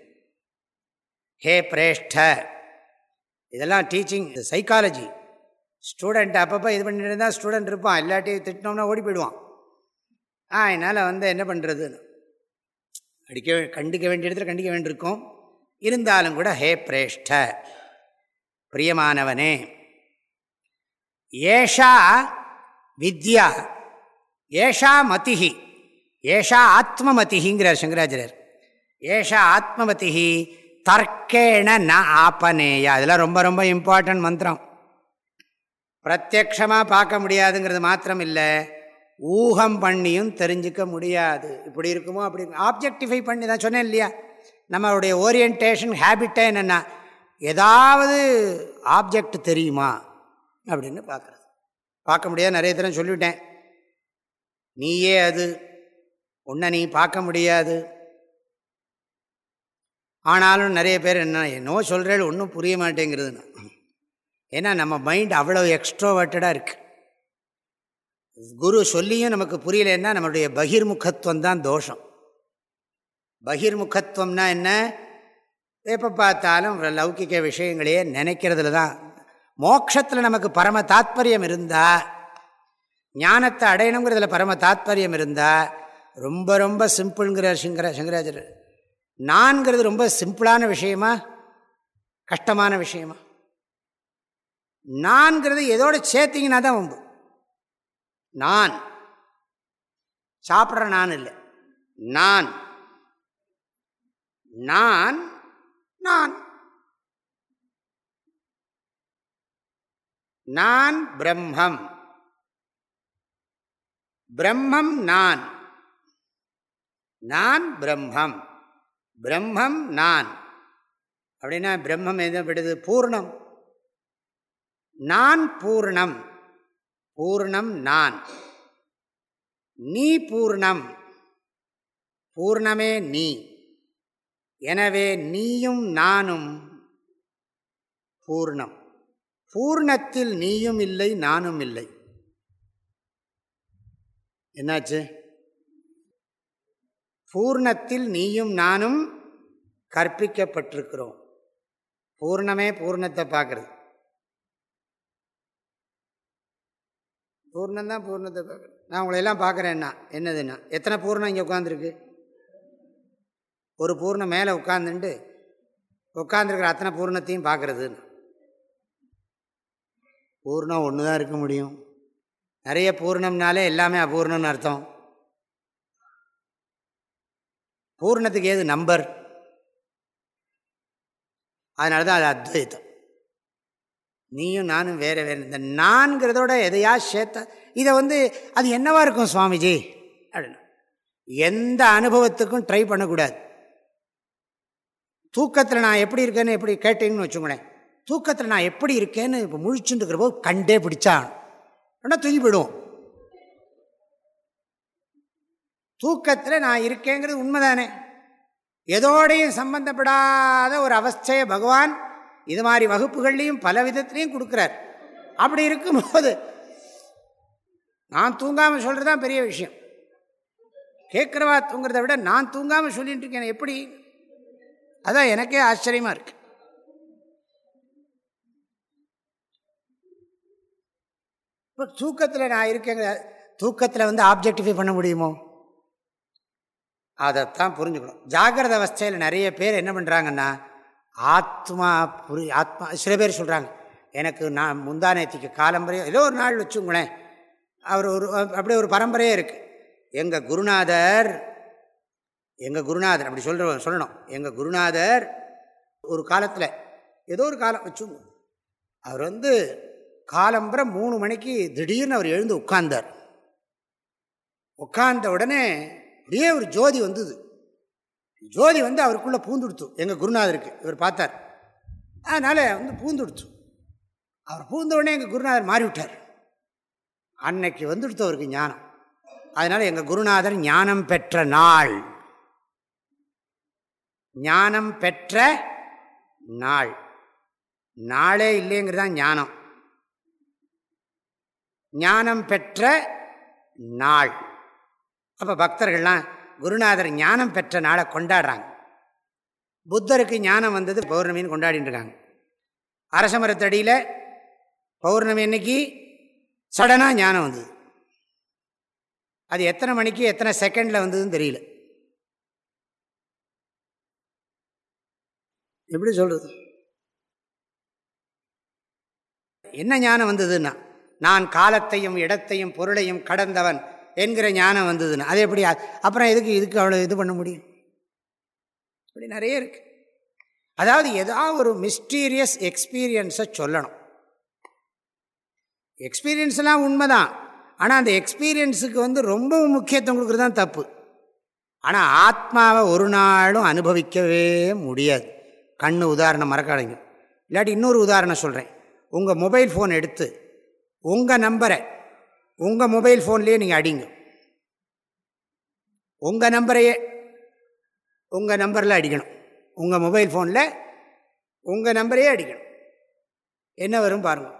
ஹே பிரேஷ்ட. இதெல்லாம் டீச்சிங் சைக்காலஜி ஸ்டூடெண்ட் அப்பப்போ இது பண்ணிட்டு இருந்தால் ஸ்டூடெண்ட் இருப்பான். இல்லாட்டி திட்டினோம்னா ஓடி போயிடுவான். ஆ என்னால் வந்து என்ன பண்ணுறதுன்னு அடிக்க கண்டிக்க வேண்டிய இடத்துல கண்டிக்க வேண்டியிருக்கும். இருந்தாலும் கூட ஹே பிரேஷ்ட பிரியமானவனே. ஏஷா வித்யா ஏஷா மதிஹி ஏஷா ஆத்மமதிங்கிறார் சங்கராச்சாரியர். ஏஷா ஆத்மமதிஹி தர்க்கேண ந ஆப்பனேயா அதெல்லாம் ரொம்ப ரொம்ப இம்பார்ட்டன்ட் மந்திரம். பிரத்யக்ஷமாக பார்க்க முடியாதுங்கிறது மாத்திரம் இல்லை. ஊகம் பண்ணியும் தெரிஞ்சிக்க முடியாது. இப்படி இருக்குமோ அப்படி ஆப்ஜெக்டிஃபை பண்ணி தான் சொன்னேன் இல்லையா? நம்மளுடைய ஓரியன்டேஷன் ஹேபிட்டே என்னென்னா ஏதாவது ஆப்ஜெக்ட் தெரியுமா? அப்படின்னு பார்க்குறது. பார்க்க முடியாது நிறைய தரம் சொல்லிவிட்டேன் நீயே அது. உன்னை நீ பார்க்க முடியாது. ஆனாலும் நிறைய பேர் என்ன என்னவோ சொல்கிறேன் ஒன்றும் புரிய மாட்டேங்கிறதுன்னு. ஏன்னா நம்ம மைண்ட் அவ்வளோ எக்ஸ்ட்ரோவர்ட்டடாக இருக்குது குரு சொல்லியும் நமக்கு புரியலன்னா நம்மளுடைய பகிர்முகத்துவம் தான் தோஷம். பகிர்முகத்துவம்னா என்ன? எப்போ பார்த்தாலும் லௌகிக்க விஷயங்களையே நினைக்கிறதுல தான் மோட்சத்தில் நமக்கு பரம தாத்பரியம் இருந்தால் ஞானத்தை அடையணுங்கிறதுல பரம தாத்பரியம் இருந்தால் ரொம்ப ரொம்ப சிம்பிள்ங்கிற சங்கர சங்கராச்சாரியர் நான்கிறது ரொம்ப சிம்பிளான விஷயமா? கஷ்டமான விஷயமா? நான்கிறது எதோட சேர்த்திங்கன்னா தான் நான். சாப்பிட்ற நான் இல்லை. நான். நான். நான். நான் பிரம்மம். பிரம்மம் நான். நான் பிரம்மம். பிரம்மம் நான். அப்படின்னா பிரம்மம் எதப்படுது பூர்ணம். நான் பூர்ணம். பூர்ணம் நான். நீ பூர்ணம். பூர்ணமே நீ. எனவே நீயும் நானும் பூர்ணம். பூர்ணத்தில் நீயும் இல்லை நானும் இல்லை. என்னாச்சு? பூர்ணத்தில் நீயும் நானும் கற்பிக்கப்பட்டிருக்கிறோம். பூர்ணமே பூர்ணத்தை பார்க்குறது. பூர்ணந்தான் பூர்ணத்தை பார்க்குறது. நான் உங்களை எல்லாம் பார்க்குறேன்னா என்னதுன்னா எத்தனை பூர்ணம் இங்கே உட்காந்துருக்கு ஒரு பூர்ணம் மேலே உட்காந்துட்டு உட்காந்துருக்கிற அத்தனை பூர்ணத்தையும் பார்க்குறதுன்னு. பூர்ணம் ஒன்று தான் இருக்க முடியும். நிறைய பூர்ணம்னாலே எல்லாமே அபூர்ணம்னு அர்த்தம். பூர்ணத்துக்கு ஏது நம்பர்? அதனால தான் அது அத்வைத்தம் நீயும் நானும் வேறு வேறு இந்த நான்கிறதோட எதையா சேர்த்த இதை வந்து அது என்னவா இருக்கும் சுவாமிஜி? அப்படின்னு. எந்த அனுபவத்துக்கும் ட்ரை பண்ணக்கூடாது. தூக்கத்தில் நான் எப்படி இருக்கேன்னு எப்படி கேட்டேன்னு வச்சுக்கோங்களேன். தூக்கத்தில் நான் எப்படி இருக்கேன்னு இப்போ முழிச்சுட்டு இருக்கிற போது கண்டே பிடிச்சான் ஆனால் தூங்கி போயிடுவோம். தூக்கத்தில் நான் இருக்கேங்கிறது உண்மைதானே? எதோடையும் சம்பந்தப்படாத ஒரு அவஸ்தையை பகவான் இது மாதிரி வகுப்புகள்லையும் பல விதத்துலையும் கொடுக்குறார். அப்படி இருக்கும்போது நான் தூங்காமல் சொல்கிறது தான் பெரிய விஷயம். கேட்குறவா தூங்குறத விட நான் தூங்காமல் சொல்லிட்டு இருக்கேன் எப்படி? அதான் எனக்கே ஆச்சரியமாக இருக்கு. இப்போ தூக்கத்தில் நான் இருக்கேங்க தூக்கத்தில் வந்து ஆப்ஜெக்டிஃபை பண்ண முடியுமோ? அதைத்தான் புரிஞ்சுக்கணும். ஜாகிரத அவஸ்தையில் நிறைய பேர் என்ன பண்ணுறாங்கன்னா ஆத்மா புரி ஆத்மா சில பேர் சொல்கிறாங்க எனக்கு நான் முந்தானேத்திக்கு காலம்பரையோ ஏதோ ஒரு நாள் வச்சுங்களேன் அவர் ஒரு அப்படியே ஒரு பரம்பரையே இருக்குது எங்கள் குருநாதர் எங்கள் குருநாதர் அப்படி சொல்கிற சொல்லணும். எங்கள் குருநாதர் ஒரு காலத்தில் ஏதோ ஒரு காலம் வச்சுங்க அவர் வந்து காலம்பரை மூணு மணிக்கு திடீர்னு அவர் எழுந்து உட்கார்ந்தார். உட்கார்ந்த உடனே அப்படியே ஒரு ஜோதி வந்தது. ஜோதி வந்து அவருக்குள்ளே பூந்துடுத்து. எங்கள் குருநாதருக்கு. இவர் பார்த்தார். அதனால் வந்து பூந்துடுத்து. அவர் பூந்த உடனே எங்கள் குருநாதர் மாறிவிட்டார். அன்னைக்கு வந்துடுத்து அவருக்கு ஞானம். அதனால் எங்கள் குருநாதர் ஞானம் பெற்ற நாள். ஞானம் பெற்ற நாள். நாளே இல்லைங்கிறதான் ஞானம். ஞானம் பெற்ற நாள். அப்போ பக்தர்கள்லாம் குருநாதர் ஞானம் பெற்ற நாளை கொண்டாடுறாங்க. புத்தருக்கு ஞானம் வந்தது பௌர்ணமின்னு கொண்டாடிட்டு இருக்காங்க. அரச மரத்தடியில் பௌர்ணமி அன்னைக்கு சடனாக ஞானம் வந்தது. அது எத்தனை மணிக்கு எத்தனை செகண்டில் வந்ததுன்னு தெரியல. எப்படி சொல்கிறது என்ன ஞானம் வந்ததுன்னா நான் காலத்தையும் இடத்தையும் பொருளையும் கடந்தவன் என்கிற ஞானம் வந்ததுன்னு. அது எப்படி? அப்புறம் எதுக்கு இதுக்கு அவ்வளோ இது பண்ண முடியும்? இப்படி நிறைய இருக்கு. அதாவது ஏதாவது ஒரு மிஸ்டீரியஸ் எக்ஸ்பீரியன்ஸை சொல்லணும். எக்ஸ்பீரியன்ஸ்லாம் உண்மைதான். ஆனால் அந்த எக்ஸ்பீரியன்ஸுக்கு வந்து ரொம்ப முக்கியத்துவம் கொடுக்குறது தான் தப்பு. ஆனால் ஆத்மாவை ஒரு நாளும் அனுபவிக்கவே முடியாது. கண்ணு உதாரணம் மறக்காதீங்க. இல்லாட்டி இன்னொரு உதாரணம் சொல்கிறேன் உங்கள் மொபைல் ஃபோன் எடுத்து உங்கள் நம்பரை உங்கள் மொபைல் ஃபோன்லேயே நீங்கள் அடிங்க. உங்கள் நம்பரையே உங்கள் நம்பரில் அடிக்கணும். உங்கள் மொபைல் ஃபோனில் உங்கள் நம்பரையே அடிக்கணும். என்ன வரும் பாருங்கள்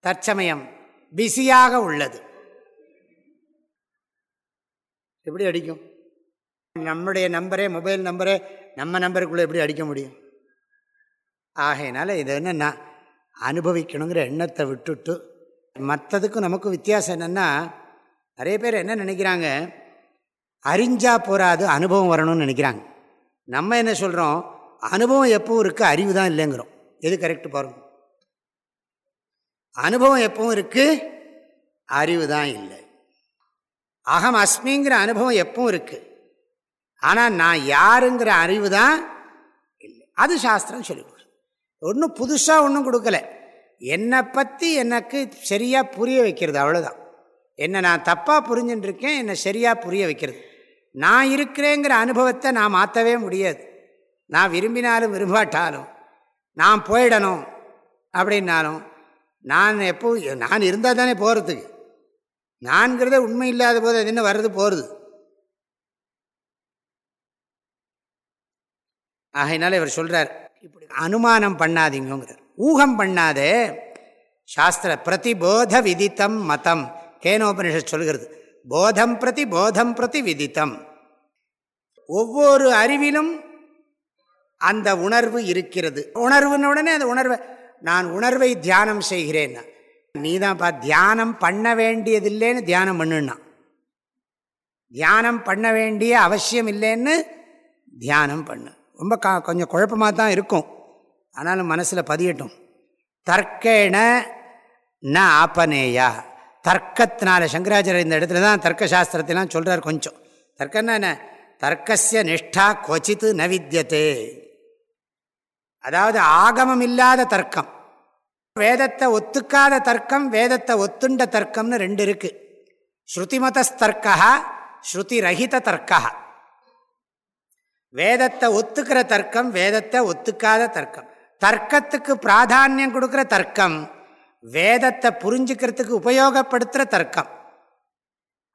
தற்சமயம் பிஸியாக உள்ளது. எப்படி அடிக்கும்? நம்முடைய நம்பரே மொபைல் நம்பரே நம்ம நம்பருக்குள்ளே எப்படி அடிக்க முடியும்? ஆகையினால இது என்னென்னா அனுபவிக்கணுங்கிற எண்ணத்தை விட்டுட்டு மற்றதுக்கும் நமக்கும் வித்தியாசம் என்னென்னா நிறைய பேர் என்ன நினைக்கிறாங்க அறிஞ்சா போகாது அனுபவம் வரணும்னு நினைக்கிறாங்க. நம்ம என்ன சொல்கிறோம் அனுபவம் எப்பவும் இருக்குது அறிவு தான் இல்லைங்கிறோம். எது கரெக்டு பாருங்க அனுபவம் எப்பவும் இருக்குது அறிவு தான் இல்லை. அகம் அஸ்மிங்கிற அனுபவம் எப்பவும் இருக்குது ஆனால் நான் யாருங்கிற அறிவு தான் இல்லை. அது சாஸ்திரம் சொல்லி ஒன்றும் புதுசாக ஒன்றும் கொடுக்கல. என்னை பற்றி எனக்கு சரியாக புரிய வைக்கிறது அவ்வளோதான் என்னை நான் தப்பாக புரிஞ்சுட்டுருக்கேன் என்னை சரியாக புரிய வைக்கிறது. நான் இருக்கிறேங்கிற அனுபவத்தை நான் மாற்றவே முடியாது. நான் விரும்பினாலும் விரும்பாட்டாலும் நான் போயிடணும் அப்படின்னாலும் நான் எப்போ நான் இருந்தால் தானே போகிறதுக்கு நான்கிறத உண்மை இல்லாத போது அது என்ன வர்றது போகிறது ஆகையினால இவர் சொல்கிறார் இப்படி அனுமானம் பண்ணாதீங்கிறார் ஊகம் பண்ணாதே. சாஸ்திர பிரதிபோத விதித்தம் மதம். கேனோபனிஷத் சொல்கிறது. போதம் பிரதி போதம் பிரதி விதித்தம். ஒவ்வொரு அறிவிலும் அந்த உணர்வு இருக்கிறது. உணர்வுன உடனே அந்த உணர்வை நான் உணர்வை தியானம் செய்கிறேன் நீ தான்ப்பா தியானம் பண்ண வேண்டியதில்லைன்னு தியானம் பண்ணுன்னா. தியானம் பண்ண வேண்டிய அவசியம் இல்லைன்னு தியானம் பண்ணு. ரொம்ப கா கொஞ்சம் குழப்பமாக தான் இருக்கும். ஆனாலும் மனசில் பதியட்டும். தர்க்கேன ந ஆப்பனேயா தர்க்கத்தினால சங்கராச்சாரியர் இந்த இடத்துல தான் தர்க்க சாஸ்திரத்திலாம் சொல்கிறார் கொஞ்சம். தர்க்கம்னா என்ன? தர்க்கசிய நிஷ்டா கொச்சித்து ந வித்தியதே அதாவது ஆகமம் இல்லாத தர்க்கம். வேதத்தை ஒத்துக்காத தர்க்கம் வேதத்தை ஒத்துண்ட தர்க்கம்னு ரெண்டு இருக்கு. ஸ்ருதிமதஸ்தர்க்கா ஸ்ருதி ரஹித தர்க்கா வேதத்தை ஒத்துக்கிற தர்க்கம் வேதத்தை ஒத்துக்காத தர்க்கம். தர்க்கத்துக்கு பிராதானியம் கொடுக்குற தர்க்கம் வேதத்தை புரிஞ்சுக்கிறதுக்கு உபயோகப்படுத்துகிற தர்க்கம்.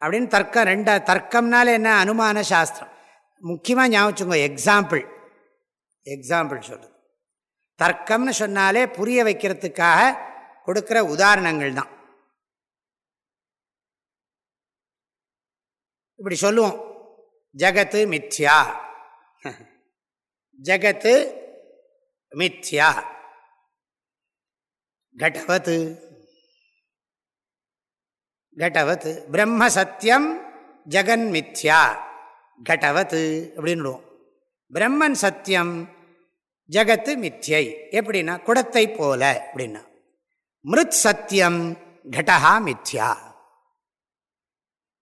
அப்படின்னு தர்க்கம் ரெண்டா தர்க்கம்னால என்ன? அனுமான சாஸ்திரம். முக்கியமாக ஞாபகம் எக்ஸாம்பிள் எக்ஸாம்பிள் சொல்லுது தர்க்கம்னு சொன்னாலே புரிய வைக்கிறதுக்காக கொடுக்குற உதாரணங்கள் தான். இப்படி சொல்லுவோம். ஜகத்து மித்யா. ஜகத்து மித்யா. கடவத் கடவத் பிரம்ம சத்தியம் ஜெகன் மித்யா. கடவத் அப்படின்னுடுவோம். பிரம்மன் சத்தியம் ஜகத்து மித்யை. எப்படின்னா குடத்தை போல அப்படின்னா. மிருத் சத்தியம் கடஹா மித்யா.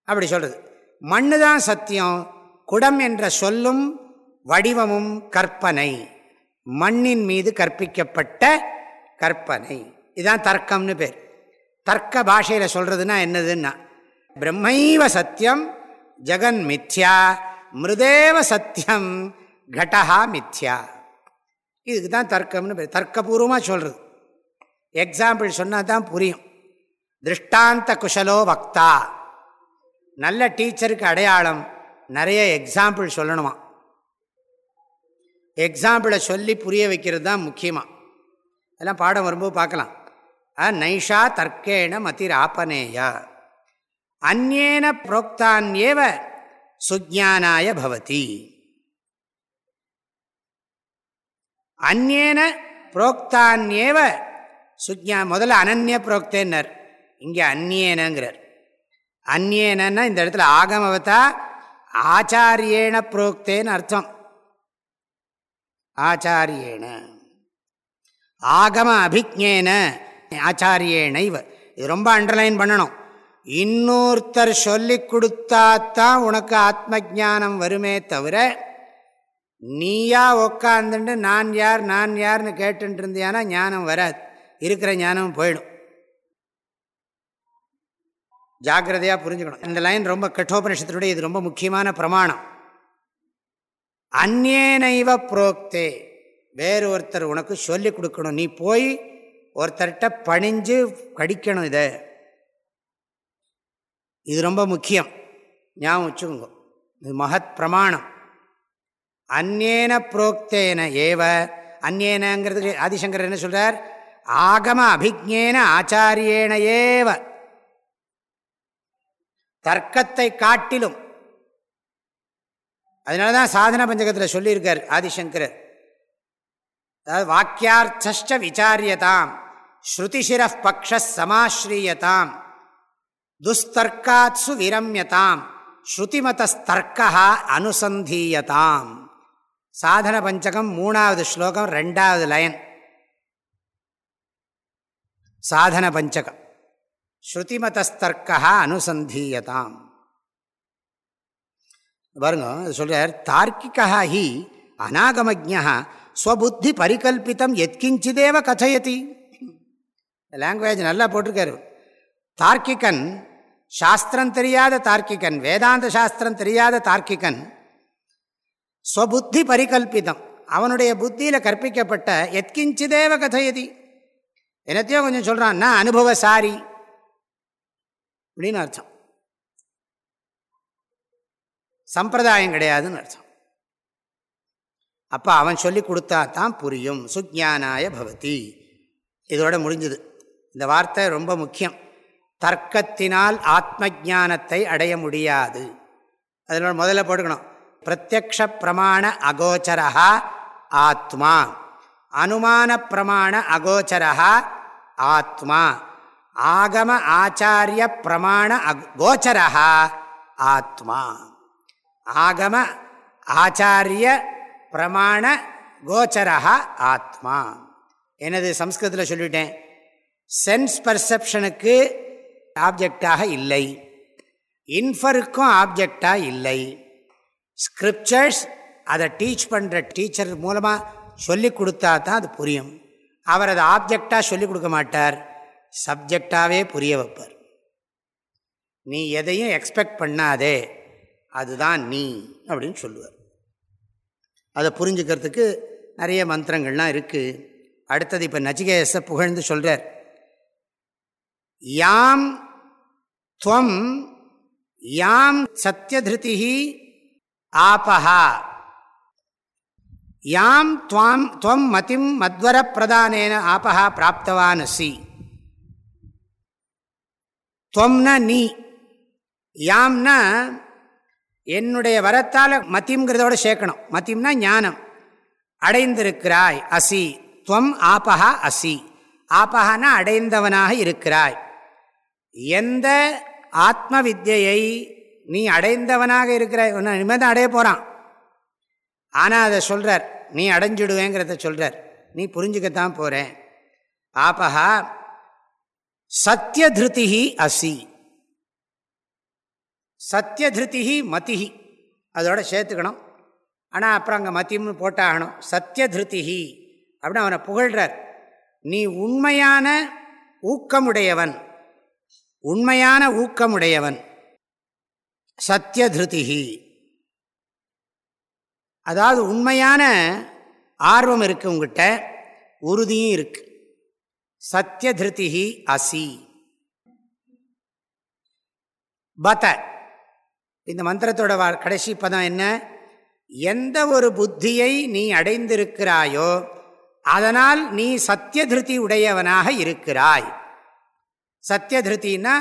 அப்படி சொல்றது. மண்ணு தான் சத்தியம் குடம் என்ற சொல்லும் வடிவமும் கற்பனை. மண்ணின் மீது கற்பிக்கப்பட்ட கற்பனை. இதுதான் தர்க்கம்னு பேர். தர்க்க பாஷையில் சொல்கிறதுனா என்னதுன்னா பிரம்மைவ சத்தியம் ஜெகன் மித்யா மிருதேவ சத்தியம் கடஹா மித்யா. இதுக்கு தான் தர்க்கம்னு பேர். தர்க்கபூர்வமாக சொல்கிறது எக்ஸாம்பிள் சொன்னால் தான் புரியும். திருஷ்டாந்த குஷலோ வக்தா. நல்ல டீச்சருக்கு அடையாளம். நிறைய எக்ஸாம்பிள் சொல்லணுமா? எக்ஸாம்பிளை சொல்லி புரிய வைக்கிறது தான் முக்கியமாக அதெல்லாம் பாடம் வரும்போது பார்க்கலாம். நைஷா தர்க்கேண மதிராப்பனேயா அந்நேன புரோக்தான்யேவ சுஜானாய பவதி. அந்நேன புரோக்தான்யேவ சுஜா முதல்ல அனன்ய புரோக்தேன்னர். இங்கே அந்நேனங்கிறார். அந்நேனன்னா இந்த இடத்துல ஆகமவத்தா ஆச்சாரியேன புரோக்தேன்னு அர்த்தம். ஆச்சாரியேன. ஆகம அபிஜேன ஆச்சாரியேனைவ. இது ரொம்ப அண்டர்லைன் பண்ணணும். இன்னொருத்தர் சொல்லி கொடுத்தாத்தான் உனக்கு ஆத்ம ஜானம் வருமே தவிர நீயா உக்காந்துட்டு நான் யார் நான் யார்னு கேட்டுட்டு இருந்தியானா ஞானம் வராது. இருக்கிற ஞானம் போயிடும். ஜாக்கிரதையாக புரிஞ்சுக்கணும். இந்த லைன் ரொம்ப கட்டோபனிஷத்தினுடைய இது ரொம்ப முக்கியமான பிரமாணம். அந்நேனைவ புரோக்தே. வேறு ஒருத்தர் உனக்கு சொல்லி கொடுக்கணும். நீ போய் ஒருத்தர்கிட்ட பணிஞ்சு கடிக்கணும் இதை. இது ரொம்ப முக்கியம். ஞாபகம் வச்சுக்கோங்க. இது மகத் பிரமாணம். அந்நேன புரோக்தேன ஏவ. அந்நேனங்கிறதுக்கு ஆதிசங்கர் என்ன சொல்கிறார் ஆகம அபிஜேன ஆச்சாரியேன ஏவ. தர்க்கத்தை காட்டிலும் அதனால தான் சாதன பஞ்சகத்தில் சொல்லியிருக்கார் ஆதிசங்கர் அதாவது வாக்கியார்த்த விசாரியதாம் ஸ்ருதிசிர பக்ஷ சமாஸ்ரீயதாம் துஸ்தர்க்காத்சு விரம்யதாம் ஸ்ருதிமதஸ்தர்க்கா அனுசந்தீயதாம். சாதன பஞ்சகம் மூணாவது ஸ்லோகம் ரெண்டாவது லயன் சாதன பஞ்சகம் ஸ்ருதிமதஸ்தர்க்கா அனுசந்தீயதாம். பாருங்க சொல்கிறார் தார்க்கிகா ஹி அநாகமஜா ஸ்வபுத்தி பரிகல்பித்தம் எத்கிஞ்சிதேவ கதையதி லாங்குவேஜ் நல்லா போட்டிருக்காரு. தார்க்கிகன் சாஸ்திரம் தெரியாத தார்க்கிகன் வேதாந்த சாஸ்திரம் தெரியாத தார்க்கிகன் ஸ்வபுத்தி பரிகல்பிதம் அவனுடைய புத்தியில் கற்பிக்கப்பட்ட எத்கிஞ்சிதேவ கதையதி என்னத்தையோ கொஞ்சம் சொல்கிறான் நான் அனுபவசாரி. அப்படின்னு அர்த்தம். சம்பிரதாயம் கிடையாதுன்னு அர்த்தம். அப்போ அவன் சொல்லி கொடுத்தா தான் புரியும். சுஜானாய பவதி. இதோட முடிஞ்சது. இந்த வார்த்தை ரொம்ப முக்கியம். தர்க்கத்தினால் ஆத்ம ஜானத்தை அடைய முடியாது. அதனோட முதல்ல போட்டுக்கணும். பிரத்யக்ஷ பிரமாண அகோச்சரா ஆத்மா. அனுமான பிரமாண அகோச்சரா ஆத்மா. ஆகம ஆச்சாரிய பிரமாண அகோச்சரா ஆத்மா. ஆகம ஆச்சாரிய பிரமாண கோச்சரா ஆத்மா. எனது சம்ஸ்கிருதத்தில் சொல்லிட்டேன்? சென்ஸ் பர்செப்ஷனுக்கு ஆப்ஜெக்டாக இல்லை. இன்ஃபருக்கும் ஆப்ஜெக்டாக இல்லை. ஸ்கிரிப்சர்ஸ் அதை டீச் பண்ணுற டீச்சர் மூலமாக சொல்லி கொடுத்தா தான் அது புரியும். அவர் அதை ஆப்ஜெக்டாக சொல்லிக் கொடுக்க மாட்டார். சப்ஜெக்டாகவே புரிய வைப்பார். நீ எதையும் எக்ஸ்பெக்ட் பண்ணாதே. அதுதான் நீ அப்படின்னு சொல்லுவார். அதை புரிஞ்சுக்கிறதுக்கு நிறைய மந்திரங்கள்லாம் இருக்குது அடுத்தது இப்போ நச்சிகேச புகழ்ந்து சொல்கிறார் யாம் துவம் யாம் சத்தியதிருதி ஆபஹா. யாம் துவாம் துவம் மதிம் மத்வர பிரதானேன ஆபஹா பிராப்தவான் அசி துவம்னா நீ யாம்னா என்னுடைய வரத்தால் மத்தியங்கிறதோட சேர்க்கணும். மத்தியம்னா ஞானம். அடைந்திருக்கிறாய் அசி. துவம் ஆபஹா அசி. ஆபஹானா அடைந்தவனாக இருக்கிறாய். எந்த ஆத்ம வித்தியை நீ அடைந்தவனாக இருக்கிறாய்? இனிமேல் தான் அடைய போகிறான் ஆனால் அதை சொல்கிறார் நீ அடைஞ்சிடுவேங்கிறத சொல்கிறார் நீ புரிஞ்சுக்கத்தான் போகிறேன் ஆபஹா சத்தியதிருத்தி அசி. சத்தியதிருத்திகி மதிஹி. அதோட சேர்த்துக்கணும். ஆனால் அப்புறம் அங்கே மத்தியம்னு போட்டாகணும். சத்தியதிருத்திகி அப்படின்னு அவனை புகழ்கிறார் நீ உண்மையான ஊக்கமுடையவன். உண்மையான ஊக்கமுடையவன். சத்தியதிருத்திகி அதாவது உண்மையான ஆர்வம் இருக்குது உங்ககிட்ட உறுதியும் இருக்கு. சத்தியதிருத்திகி அசி. பத இந்த மந்திரத்தோட கடைசி பதம் என்ன? எந்த ஒரு புத்தியை நீ அடைந்திருக்கிறாயோ அதனால் நீ சத்தியதிருத்தி உடையவனாக இருக்கிறாய். சத்தியதிருத்தின்னா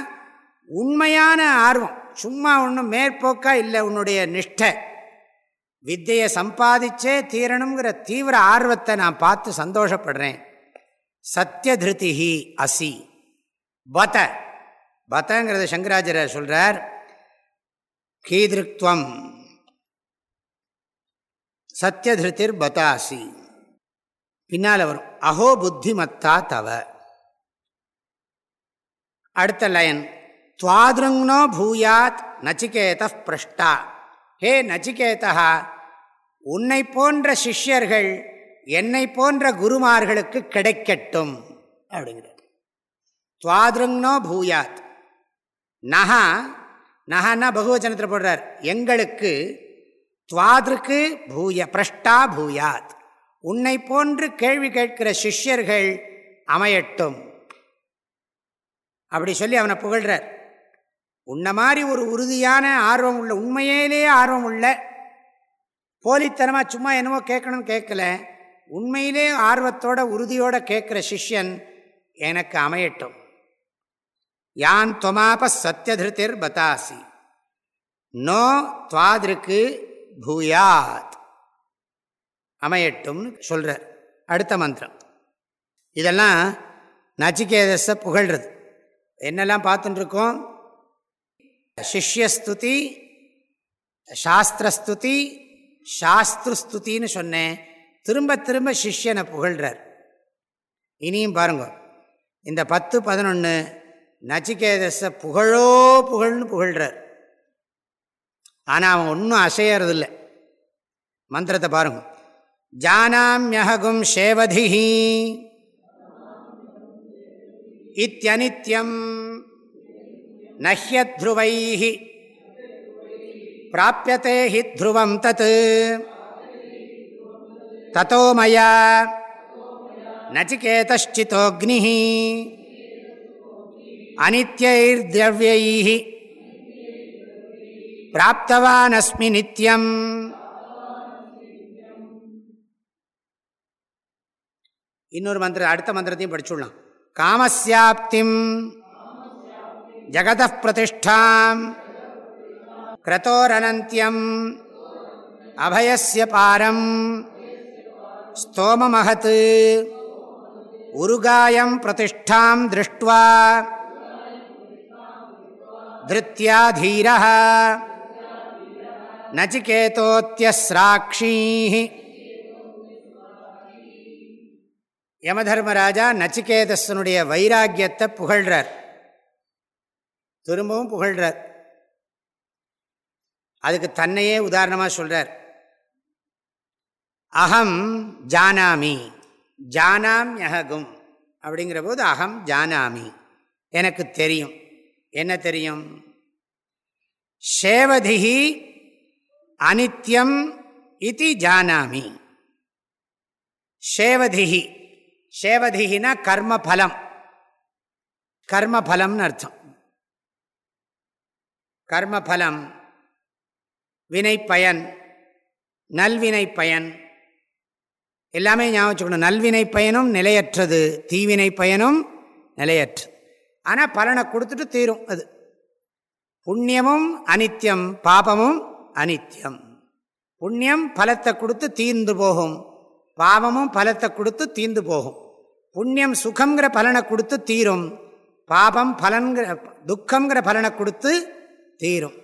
உண்மையான ஆர்வம். சும்மா ஒன்றும் மேற்போக்கா இல்லை உன்னுடைய நிஷ்டை. வித்தையை சம்பாதிச்சே தீரணுங்கிற தீவிர ஆர்வத்தை நான் பார்த்து சந்தோஷப்படுறேன். சத்தியதிருத்திஹி அசி. பத. பதங்கிறத சங்கராச்சாரியர் சொல்கிறார் கீதிருக்துவம் சத்யதிருத்திர் பதாசி பின்னால் வரும். அஹோ புத்திமத்தா தவ। அடுத்த லயன் துவாதிருங்னோ பூயாத் நச்சிகேத பிரஷ்டா। ஹே நச்சிகேதா உன்னை போன்ற சிஷ்யர்கள் என்னை போன்ற குருமார்களுக்கு கிடைக்கட்டும் அப்படிங்கிறார். துவாதிருங்னோ பூயாத். நகா நகன்னா பகுவச்சனத்தில் போடுறார். எங்களுக்கு துவாதிருக்கு பூய பிரஷ்டா பூயாத். உன்னை போன்று கேள்வி கேட்கிற சிஷ்யர்கள் அமையட்டும். அப்படி சொல்லி அவனை புகழ்கிறார் உன்ன மாதிரி ஒரு உறுதியான ஆர்வம் உள்ள உண்மையிலேயே ஆர்வம் உள்ள போலித்தனமாக சும்மா என்னவோ கேட்கணும்னு கேட்கல உண்மையிலே ஆர்வத்தோட உறுதியோட கேட்குற சிஷ்யன் எனக்கு அமையட்டும். யான் தொமாப சத்தியதிருத்திர் பதாசி நோ துவாதிருக்கு பூயாத். அமையட்டும்னு சொல்கிறார் அடுத்த மந்திரம். இதெல்லாம் நச்சிகேதஸை புகழ்றது. என்னெல்லாம் பார்த்துட்டுருக்கோம் சிஷ்யஸ்துதி சாஸ்திரஸ்துதி சாஸ்திரஸ்துத்தின்னு சொன்னேன் திரும்ப திரும்ப சிஷ்யனை புகழ்கிறார் இனியும் பாருங்க. இந்த பத்து பதினொன்று நச்சிகேதஸ புகழோ புகழ்னு புகழ்கிறார் ஆனால் அவன் ஒன்றும் அசையறதில்லை. மந்திரத்தை பாருங்க. ஜானாமியகும் ஷேவதி இத்தியனித்யம் நஹ்யத்ருவை பிராப்பியதே ஹி த்ருவம் தத் தத்தோ மயா நச்சிகேதச்சித்தோக்னி பிராப்தவான் அஸ்மி நித்யம். இன்னொரு மந்திர அடுத்த மந்திரத்தையும் படிச்சுடலாம் காமஸ்யாப்திம். ஜகத பிரதிஷ்டாம். கிரதோரனந்தியம். அபயஸ்ய பாரம். ஸ்தோமமகத் உருகாயம் பிரதிஷ்டாம் திருஷ்டுவா. திருத்தியா தீர நச்சிகேதோத்தியஸ்ராட்சீ யமதர்மராஜா நச்சிகேதஸனுடைய வைராக்கியத்தை புகழ்றார். திரும்பவும் புகழ்றார். அதுக்கு தன்னையே உதாரணமாக சொல்கிறார் அகம் ஜானாமி ஜானாம் யகும் அப்படிங்கிற போது அகம் ஜானாமி எனக்கு தெரியும். என்ன தெரியும்? ஷேவதிகி அனித்யம் இது ஜானாமி. ஷேவதிகி ஷேவதிகினா கர்மபலம். கர்மபலம்னு அர்த்தம். கர்மபலம் வினை பயன் நல்வினை பயன் எல்லாமே ஞாபகம் வச்சுக்கணும். நல்வினை பயனும் நிலையற்றது தீவினை பயனும் நிலையற்றது. ஆனால் பலனை கொடுத்துட்டு தீரும் அது. புண்ணியமும் அனித்யம் பாபமும் அனித்யம். புண்ணியம் பலத்தை கொடுத்து தீர்ந்து போகும். பாவமும் பலத்தை கொடுத்து தீர்ந்து போகும். புண்ணியம் சுகங்கிற பலனை கொடுத்து தீரும். பாபம் பலன்கிற துக்கங்கிற பலனை கொடுத்து தீரும்.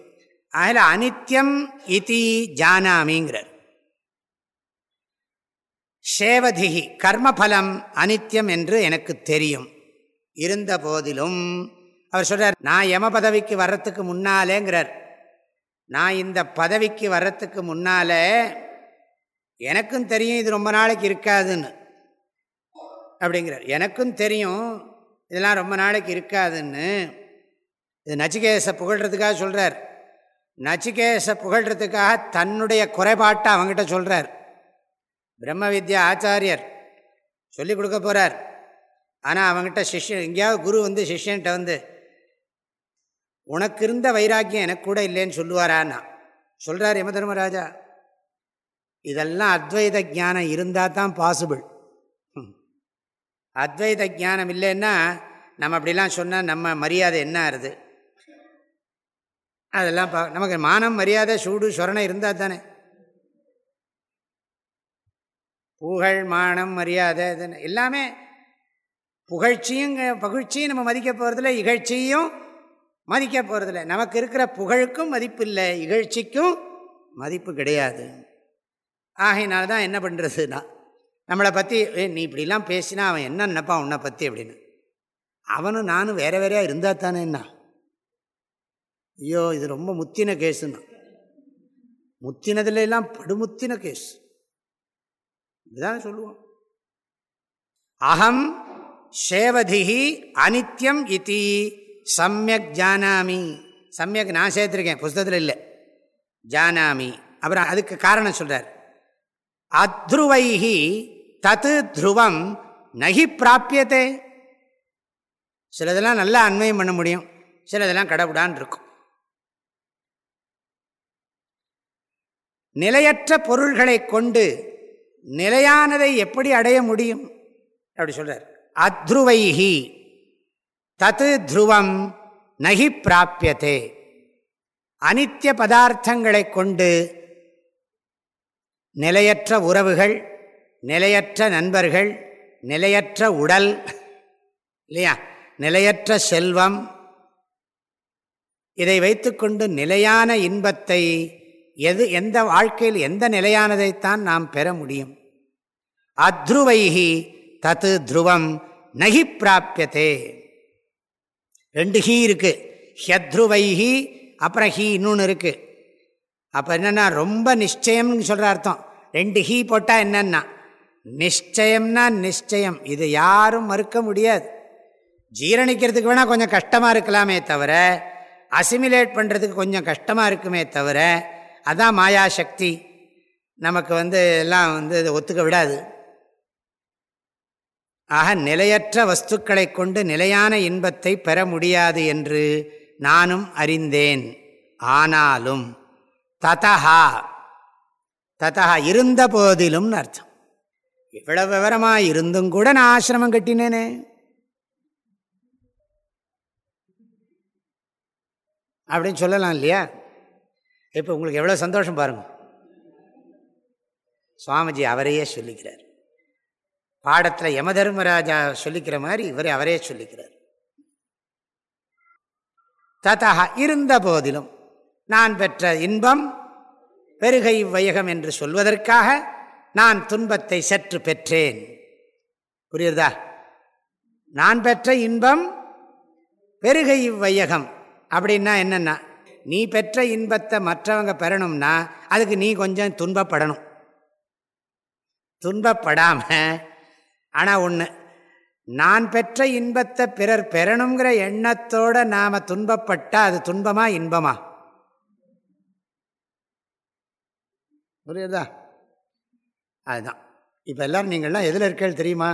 அதில் அனித்யம் இதி ஜானாமிங்கிறார். சேவதிகி கர்மபலம் அனித்யம் என்று எனக்கு தெரியும். இருந்த போதிலும் அவர் சொல்கிறார் நான் யம பதவிக்கு வர்றதுக்கு முன்னாலேங்கிறார். நான் இந்த பதவிக்கு வர்றதுக்கு முன்னால் எனக்கும் தெரியும் இது ரொம்ப நாளைக்கு இருக்காதுன்னு. அப்படிங்கிறார். எனக்கும் தெரியும் இதெல்லாம் ரொம்ப நாளைக்கு இருக்காதுன்னு. இது நச்சிகேச புகழ்கிறதுக்காக சொல்கிறார் நச்சிகேச புகழ்கிறதுக்காக தன்னுடைய குறைபாட்டை அவங்ககிட்ட சொல்கிறார் பிரம்ம வித்யா ஆச்சாரியர் சொல்லிக் கொடுக்க போகிறார் ஆனால் அவங்ககிட்ட சிஷ்யன் எங்கேயாவது குரு வந்து சிஷ்யன்கிட்ட வந்து உனக்கு இருந்த வைராக்கியம் எனக்கு கூட இல்லைன்னு சொல்லுவாரான்னா? சொல்கிறார் யம தர்மராஜா. இதெல்லாம் அத்வைத ஜானம் இருந்தால் தான் பாசிபிள். அத்வைத ஜானம் இல்லைன்னா நம்ம அப்படிலாம் சொன்னால் நம்ம மரியாதை என்ன ஆறுது? அதெல்லாம் பா நமக்கு மானம் மரியாதை சூடு சொரணை இருந்தால் தானே? புகழ் மானம் மரியாதை எல்லாமே புகழ்ச்சியும் பகிழ்ச்சியும் நம்ம மதிக்க போகிறதில்ல இகழ்ச்சியும் மதிக்க போகிறதில்ல நமக்கு இருக்கிற புகழுக்கும் மதிப்பு இல்லை இகழ்ச்சிக்கும் மதிப்பு கிடையாது. ஆகையினால தான் என்ன பண்ணுறதுனா நம்மளை பற்றி நீ இப்படிலாம் பேசினா அவன் என்ன நினப்பா உன்னை பற்றி அப்படின்னு. அவனும் நானும் வேற வேறையாக இருந்தால் தானே என்ன? ஐயோ இது ரொம்ப முத்தின கேஸுன்னா. முத்தினதுல எல்லாம் படுமுத்தின கேஸ். இதுதான் சொல்லுவோம். அகம் சேவதிஹி அனித்யம் இத்தி சமயக் ஜானாமி. சமயக் நான் சேர்த்துருக்கேன் புஸ்தகத்தில் இல்லை. ஜானாமி. அப்புறம் அதுக்கு காரணம் சொல்கிறார் அத்ருவைஹி தத்து த்ருவம் நகி பிராப்பியத்தே சிலதெல்லாம் நல்லா அன்மயம் பண்ண முடியும். சிலதெல்லாம் கடவுடான் இருக்கும். நிலையற்ற பொருள்களை கொண்டு நிலையானதை எப்படி அடைய முடியும்? அப்படி சொல்கிறார் அத்ருவைஹி. தத்து துருவம் நகி பிராப்பியத்தே அனித்திய பதார்த்தங்களை கொண்டு நிலையற்ற உறவுகள் நிலையற்ற நண்பர்கள் நிலையற்ற உடல் இல்லையா? நிலையற்ற செல்வம் இதை வைத்துக்கொண்டு நிலையான இன்பத்தை எது எந்த வாழ்க்கையில் எந்த நிலையானதைத்தான் நாம் பெற முடியும்? அத்ருவைகி தத்து துருவம் நகி பிராப்பியதே ரெண்டு ஹீ இருக்கு. ஹியத்ருவைஹி அப்புறம் ஹீ இன்னொன்று இருக்கு. அப்போ என்னென்னா ரொம்ப நிச்சயம்னு சொல்கிற அர்த்தம். ரெண்டு ஹீ போட்டால் என்னென்னா நிச்சயம்னா நிச்சயம். இது யாரும் மறுக்க முடியாது. ஜீரணிக்கிறதுக்கு வேணால் கொஞ்சம் கஷ்டமாக இருக்கலாமே தவிர அசிமிலேட் பண்ணுறதுக்கு கொஞ்சம் கஷ்டமாக இருக்குமே தவிர அதான் மாயாசக்தி. நமக்கு வந்து எல்லாம் வந்து இதை ஒத்துக்க விடாது. ஆக நிலையற்ற வஸ்துக்களை கொண்டு நிலையான இன்பத்தை பெற முடியாது என்று நானும் அறிந்தேன். ஆனாலும் ததஹா ததஹா இருந்த போதிலும்னு அர்த்தம். இவ்வளவு விவரமாக இருந்தும் கூட நான் ஆசிரமம் கட்டினேனே. அப்படின்னு சொல்லலாம் இல்லையா? இப்போ உங்களுக்கு எவ்வளோ சந்தோஷம் பாருங்க. சுவாமிஜி அவரையே சொல்லிக்கிறார் பாடத்தில் யமதர்மராஜா சொல்லிக்கிற மாதிரி இவரே அவரே சொல்லிக்கிறார். ததா இருந்த போதிலும் நான் பெற்ற இன்பம் பெருகை வையகம் என்று சொல்வதற்காக நான் துன்பத்தை சற்று பெற்றேன். புரியுறதா? நான் பெற்ற இன்பம் பெருகை வையகம் அப்படின்னா என்னென்னா நீ பெற்ற இன்பத்தை மற்றவங்க பெறணும்னா அதுக்கு நீ கொஞ்சம் துன்பப்படணும். துன்பப்படாமல் ஆனால் ஒன்று நான் பெற்ற இன்பத்தை பிறர் பெறணுங்கிற எண்ணத்தோட நாம் துன்பப்பட்டால் அது துன்பமா இன்பமா? புரியுதா? அதுதான். இப்போ எல்லோரும் நீங்கள்லாம் எதில் இருக்கேள் தெரியுமா?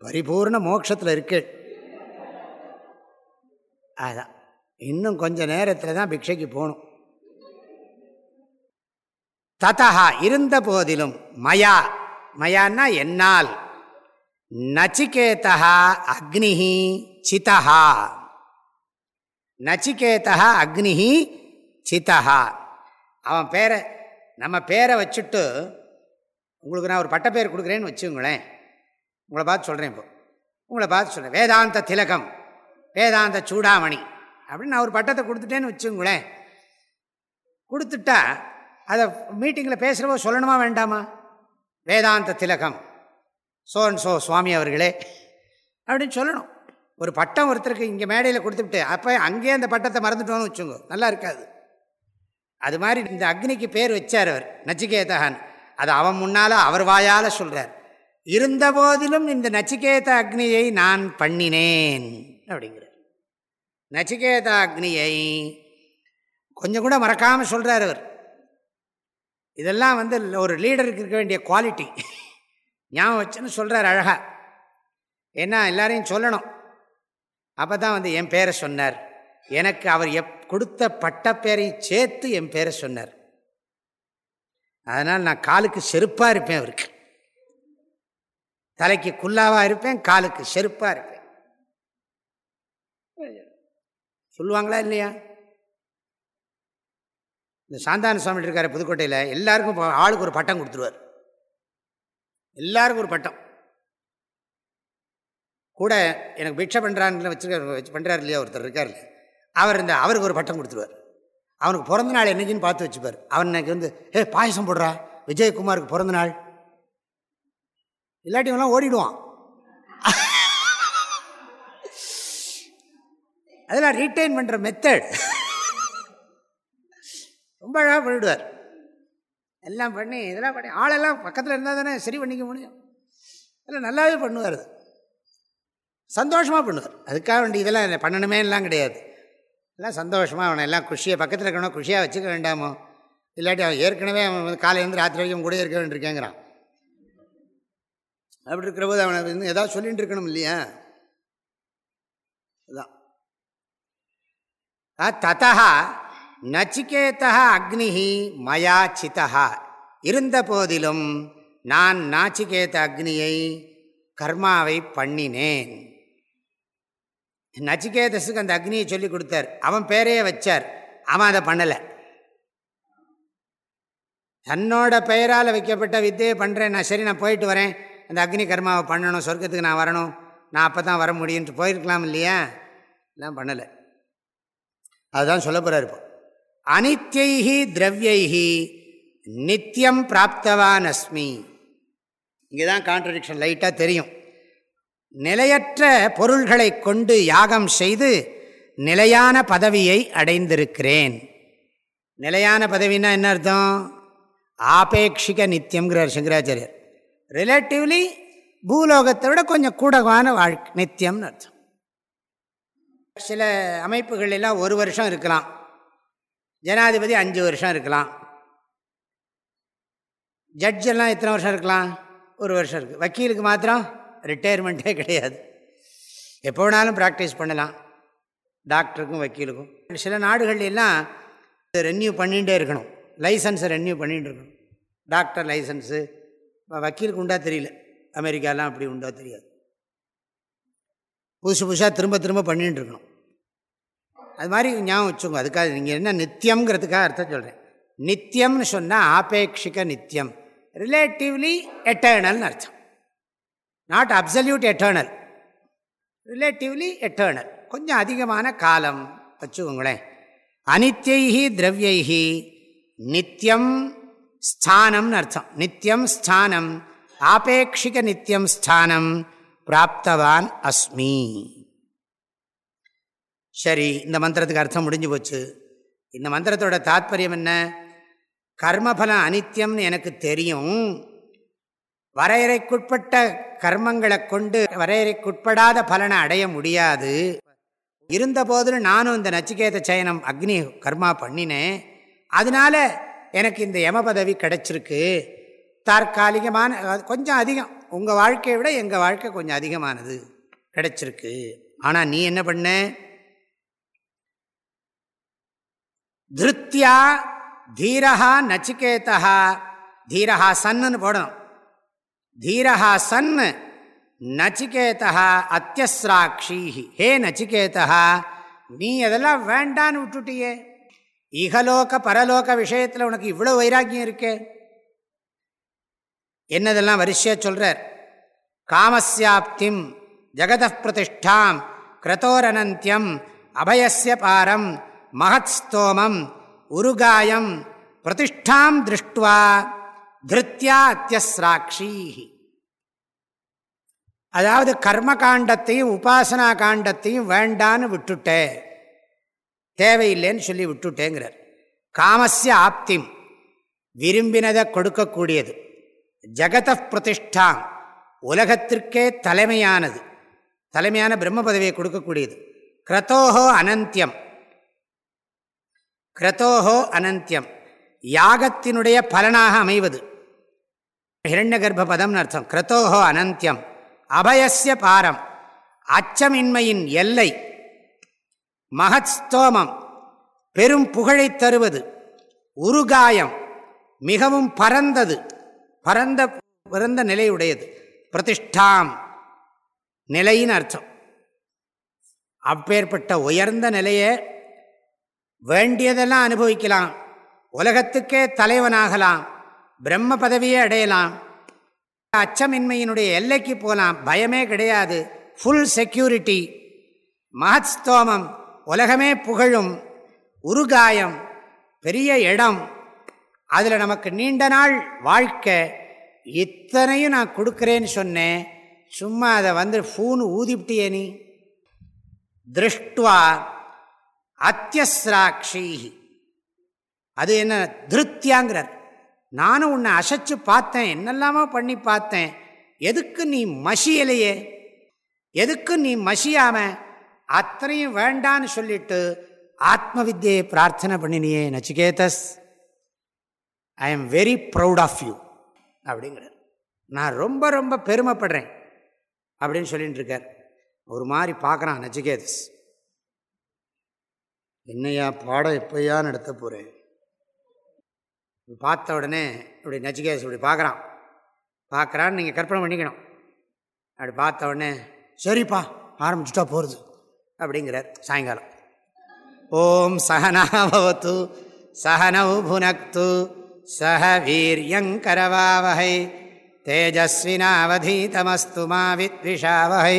பரிபூர்ண மோட்சத்தில் இருக்கேள் அதுதான் இன்னும் கொஞ்ச நேரத்தில் தான் பிக்ஷைக்கு போகணும். ததா இருந்த போதிலும் மயா. மயான்னா என்னால். நச்சிகேதா அக்னி சிதா நச்சிகேதா அக்னி சிதா அவன் பேரை நம்ம பேரை வச்சுட்டு உங்களுக்கு நான் ஒரு பட்ட பேர் கொடுக்குறேன்னு வச்சுங்களேன். உங்களை பார்த்து சொல்கிறேன் இப்போ. உங்களை பார்த்து சொல்கிறேன் வேதாந்த திலகம் வேதாந்த சூடாமணி அப்படின்னு நான் ஒரு பட்டத்தை கொடுத்துட்டேன்னு வச்சுங்களேன். கொடுத்துட்டா அதை மீட்டிங்கில் பேசுகிறவோ சொல்லணுமா வேண்டாமா? வேதாந்த திலகம். சோ அண்ட் சோ சுவாமி அவர்களே அப்படின்னு சொல்லணும். ஒரு பட்டம் ஒருத்தருக்கு இங்கே மேடையில் கொடுத்துட்டு அப்போ அங்கேயே அந்த பட்டத்தை மறந்துட்டோன்னு வச்சுங்க நல்லா இருக்காது. அது மாதிரி இந்த அக்னிக்கு பேர் வச்சார் அவர் நச்சிகேதகான். அது அவன் முன்னால் அவர் வாயால் சொல்கிறார் இருந்த போதிலும் இந்த நச்சிகேத அக்னியை நான் பண்ணினேன் அப்படிங்கிறார். நச்சிகேத அக்னியை கொஞ்சம் கூட மறக்காமல் சொல்கிறார் அவர். இதெல்லாம் வந்து ஒரு லீடருக்கு இருக்க வேண்டிய குவாலிட்டி ஞாபகம் வச்சுன்னு சொல்கிறார் அழகா. ஏன்னா எல்லாரையும் சொல்லணும். அப்போ தான் வந்து என் பேரை சொன்னார். எனக்கு அவர் எப் கொடுத்த பட்டப்பேரையும் சேர்த்து என் பேரை சொன்னார். அதனால் நான் காலுக்கு செருப்பாக இருப்பேன் அவருக்கு. தலைக்கு குல்லாவாக இருப்பேன் காலுக்கு செருப்பாக இருப்பேன். சொல்லுவாங்களா இல்லையா? இந்த சாந்தான சுவாமி இருக்கார் புதுக்கோட்டையில் எல்லாருக்கும் ஆளுக்கு ஒரு பட்டம் கொடுத்துருவார். எல்லாருக்கும் ஒரு பட்டம். கூட எனக்கு பிக்ஷை பண்ணுறான்னு வச்சுருக்காரு பண்ணுறாரு இல்லையா ஒருத்தர் இருக்கார். இல்லையா அவர் இந்த அவருக்கு ஒரு பட்டம் கொடுத்துருவார். அவனுக்கு பிறந்த நாள் என்னைக்குன்னு பார்த்து வச்சுப்பார். அவன் எனக்கு வந்து ஏ பாயசம் போடுறா. விஜயகுமாருக்கு பிறந்த நாள். இல்லாட்டி இவெல்லாம் ஓடிடுவான். அதெல்லாம் ரீட்டைன் பண்ணுற மெத்தட் ரொம்ப அழகாக பண்ணிவிடுவார் எல்லாம் பண்ணி இதெல்லாம் பண்ணி ஆளெல்லாம் பக்கத்தில் இருந்தால் தானே சரி பண்ணிக்க முடியும். எல்லாம் நல்லாவே பண்ணுவார் சந்தோஷமாக பண்ணுவார். அதுக்காக வேண்டி இதெல்லாம் பண்ணணுமே எல்லாம் கிடையாது. எல்லாம் சந்தோஷமாக அவனை எல்லாம் குஷியை பக்கத்தில் இருக்கணும் குஷியாக வச்சுக்க வேண்டாமோ? இல்லாட்டி அவன் ஏற்கனவே அவன் வந்து காலையிலேருந்து ராத்திரி வரைக்கும் கூட இருக்க வேண்டியிருக்கேங்கிறான். அப்படி இருக்கிற போது அவனை வந்து ஏதாவது சொல்லிகிட்டு இருக்கணும் இல்லையா? அதுதான் ததா நச்சிகேதா அக்னி மயா சிதா இருந்த போதிலும் நான் நாச்சிகேத அக்னியை கர்மாவை பண்ணினேன். நச்சிகேதஸுக்கு அந்த அக்னியை சொல்லி கொடுத்தார். அவன் பேரையே வச்சார். அவன் அதை பண்ணலை. தன்னோட பெயரால் வைக்கப்பட்ட வித்தையை பண்ணுறேன் நான் சரி நான் போயிட்டு வரேன். அந்த அக்னி கர்மாவை பண்ணணும். சொர்க்கத்துக்கு நான் வரணும். நான் அப்போ தான் வர முடியும்ட்டு போயிருக்கலாம் இல்லையா? எல்லாம் பண்ணலை. அதுதான் சொல்ல போகிறார் இப்போ. அனித்யைஹி திரவியைஹி நித்தியம் பிராப்தவான் அஸ்மி இங்கே தான் கான்ட்ரடிக்ஷன் லைட்டாக தெரியும். நிலையற்ற பொருள்களை கொண்டு யாகம் செய்து நிலையான பதவியை அடைந்திருக்கிறேன். நிலையான பதவின்னா என்ன அர்த்தம்? ஆபேட்சிக நித்தியம்ங்கிறார் சங்கராச்சாரியர். ரிலேட்டிவ்லி பூலோகத்தை விட கொஞ்சம் கூடவான வாழ் நித்தியம்னு அர்த்தம். சில அமைப்புகள் எல்லாம் ஒரு வருஷம் இருக்கலாம். ஜனாதிபதி அஞ்சு வருஷம் இருக்கலாம். ஜட்ஜ் எல்லாம் எத்தனை வருஷம் இருக்கலாம்? ஒரு வருஷம் இருக்குது வக்கீலுக்கு மாத்திரம் ரிட்டையர்மெண்ட்டே கிடையாது. எப்போ வேணாலும் ப்ராக்டிஸ் பண்ணலாம். டாக்டருக்கும் வக்கீலுக்கும். சில நாடுகள்லாம் ரென்யூ பண்ணிகிட்டே இருக்கணும். லைசன்ஸை ரென்யூ பண்ணிகிட்டு இருக்கணும். டாக்டர் லைசன்ஸு வக்கீலுக்கு உண்டா தெரியல. அமெரிக்காலாம் அப்படி உண்டா தெரியாது. புதுசு புதுசாக திரும்ப திரும்ப பண்ணிகிட்டு இருக்கணும். அது மாதிரி ஞாபகம் வச்சுங்க அதுக்காக நீங்கள் என்ன நித்தியம்ங்கிறதுக்காக அர்த்தம் சொல்கிறேன் நித்தியம்னு சொன்னால் ஆபேட்சிக நித்தியம். ரிலேட்டிவ்லி எட்டர்னல்னு அர்த்தம். Not absolute eternal relatively eternal கொஞ்சம் அதிகமான காலம் வச்சுக்கோங்களேன். அனித்யைஹி திரவியைஹி நித்தியம் ஸ்தானம்னு அர்த்தம். நித்தியம் ஸ்தானம். ஆபேட்சிக நித்தியம் ஸ்தானம். பிராப்தவான் அஸ்மி. சரி இந்த மந்திரத்துக்கு அர்த்தம் முடிஞ்சு போச்சு. இந்த மந்திரத்தோட தாத்பரியம் என்ன? கர்மபலம் அனித்தியம்னு எனக்கு தெரியும். வரையறைக்குட்பட்ட கர்மங்களை கொண்டு வரையறைக்குட்படாத பலனை அடைய முடியாது. இருந்தபோதிலும் நானும் இந்த நச்சிகேத சயனம் அக்னி கர்மா பண்ணினேன். அதனால எனக்கு இந்த யம பதவி கிடைச்சிருக்கு. தற்காலிகமான கொஞ்சம் அதிகம். உங்கள் வாழ்க்கையை விட எங்கள் வாழ்க்கை கொஞ்சம் அதிகமானது. கிடைச்சிருக்கு. ஆனால் நீ என்ன பண்ண? திருத்தியா தீரஹா நச்சிகேதா தீரஹா சன்னு போடணும் தீரஹா சன் நச்சிகேதா அத்தியஸ்ராட்சி ஹே நச்சிகேதா நீ அதெல்லாம் வேண்டான்னு விட்டுட்டியே? இகலோக பரலோக விஷயத்தில் உனக்கு இவ்வளோ வைராக்கியம் இருக்கே? என்னதெல்லாம் வரிசையாக சொல்கிறார் காமஸ்யாப்திம் ஜெகத பிரதிஷ்டாம் கிரதோரனந்தியம் அபயசிய பாரம் மகத்ஸ்தோமம் உருகாயம் பிரதிஷ்டாம் திருஷ்டுவா திருத்தியா அத்தியஸ்ராட்சி அதாவது கர்ம காண்டத்தையும் உபாசனா காண்டத்தையும் வேண்டான்னு விட்டுட்டே தேவையில்லைன்னு சொல்லி விட்டுட்டேங்கிறார். காமஸ்ய ஆப்திம் விரும்பினதை கொடுக்கக்கூடியது. ஜகத பிரதிஷ்டாம் உலகத்திற்கே தலைமையானது. தலைமையான பிரம்ம பதவியை கொடுக்கக்கூடியது. கிரதோஹோ அனந்தியம் கிரதோஹோ அனந்தியம். யாகத்தினுடைய பலனாக அமைவது. ஹிரண்ய பதம்னு அர்த்தம். கிரதோஹோ அனந்தியம். அபயசிய பாரம். அச்சமின்மையின் எல்லை. மகத்ஸ்தோமம். பெரும் புகழை தருவது. உருகாயம். மிகவும் பரந்தது. பரந்த பிறந்த நிலையுடையது. பிரதிஷ்டாம். நிலையின் அர்த்தம். அப்பேற்பட்ட உயர்ந்த நிலையை வேண்டியதெல்லாம் அனுபவிக்கலாம். உலகத்துக்கே தலைவனாகலாம். பிரம்ம பதவியே அடையலாம். அச்சமின்மையினுடைய எல்லைக்கு போகலாம். பயமே கிடையாது. ஃபுல் செக்யூரிட்டி மகத்ஸ்தோமம். உலகமே புகழும். உருகாயம். பெரிய இடம். அதில் நமக்கு நீண்ட நாள் வாழ்க்கை. இத்தனையும் நான் கொடுக்குறேன்னு சொன்னேன். சும்மா அதை வந்து ஃபூனு ஊதிப்டியே நீ. திருஷ்டுவா. அத்தியஸ்ராட்சி அது என்ன திருத்தியாங்கிறார் நானும் உன்னை அசைச்சு பார்த்தேன் என்னெல்லாமோ பண்ணி பார்த்தேன். எதுக்கு நீ மசியலையே? எதுக்கு நீ மசியாம? அத்தனையும் வேண்டான்னு சொல்லிட்டு ஆத்ம வித்தியை பிரார்த்தனை பண்ணினியே Nachiketas. I am very proud of you அப்படிங்கிறார். நான் ரொம்ப ரொம்ப பெருமைப்படுறேன். அப்படின்னு சொல்லிட்டு இருக்கார். ஒரு மாதிரி பார்க்குறான் நச்சிகேதஸ். என்னையா பாடம் எப்பயா நடத்த போகிறேன் பார்த்த உடனே இப்படி நச்சிகேஸ் இப்படி பார்க்குறான். பார்க்குறான்னு நீங்கள் கற்பனை பண்ணிக்கணும். அப்படி பார்த்த உடனே சரிப்பா ஆரம்பிச்சுட்டா போகிறது அப்படிங்கிறார் சாயங்காலம். ஓம் சகனாபவத்து சகனௌ புனக்து சக வீரியங்கரவாவகை தேஜஸ்வினாவதீதமஸ்து மாவித்விஷாவகை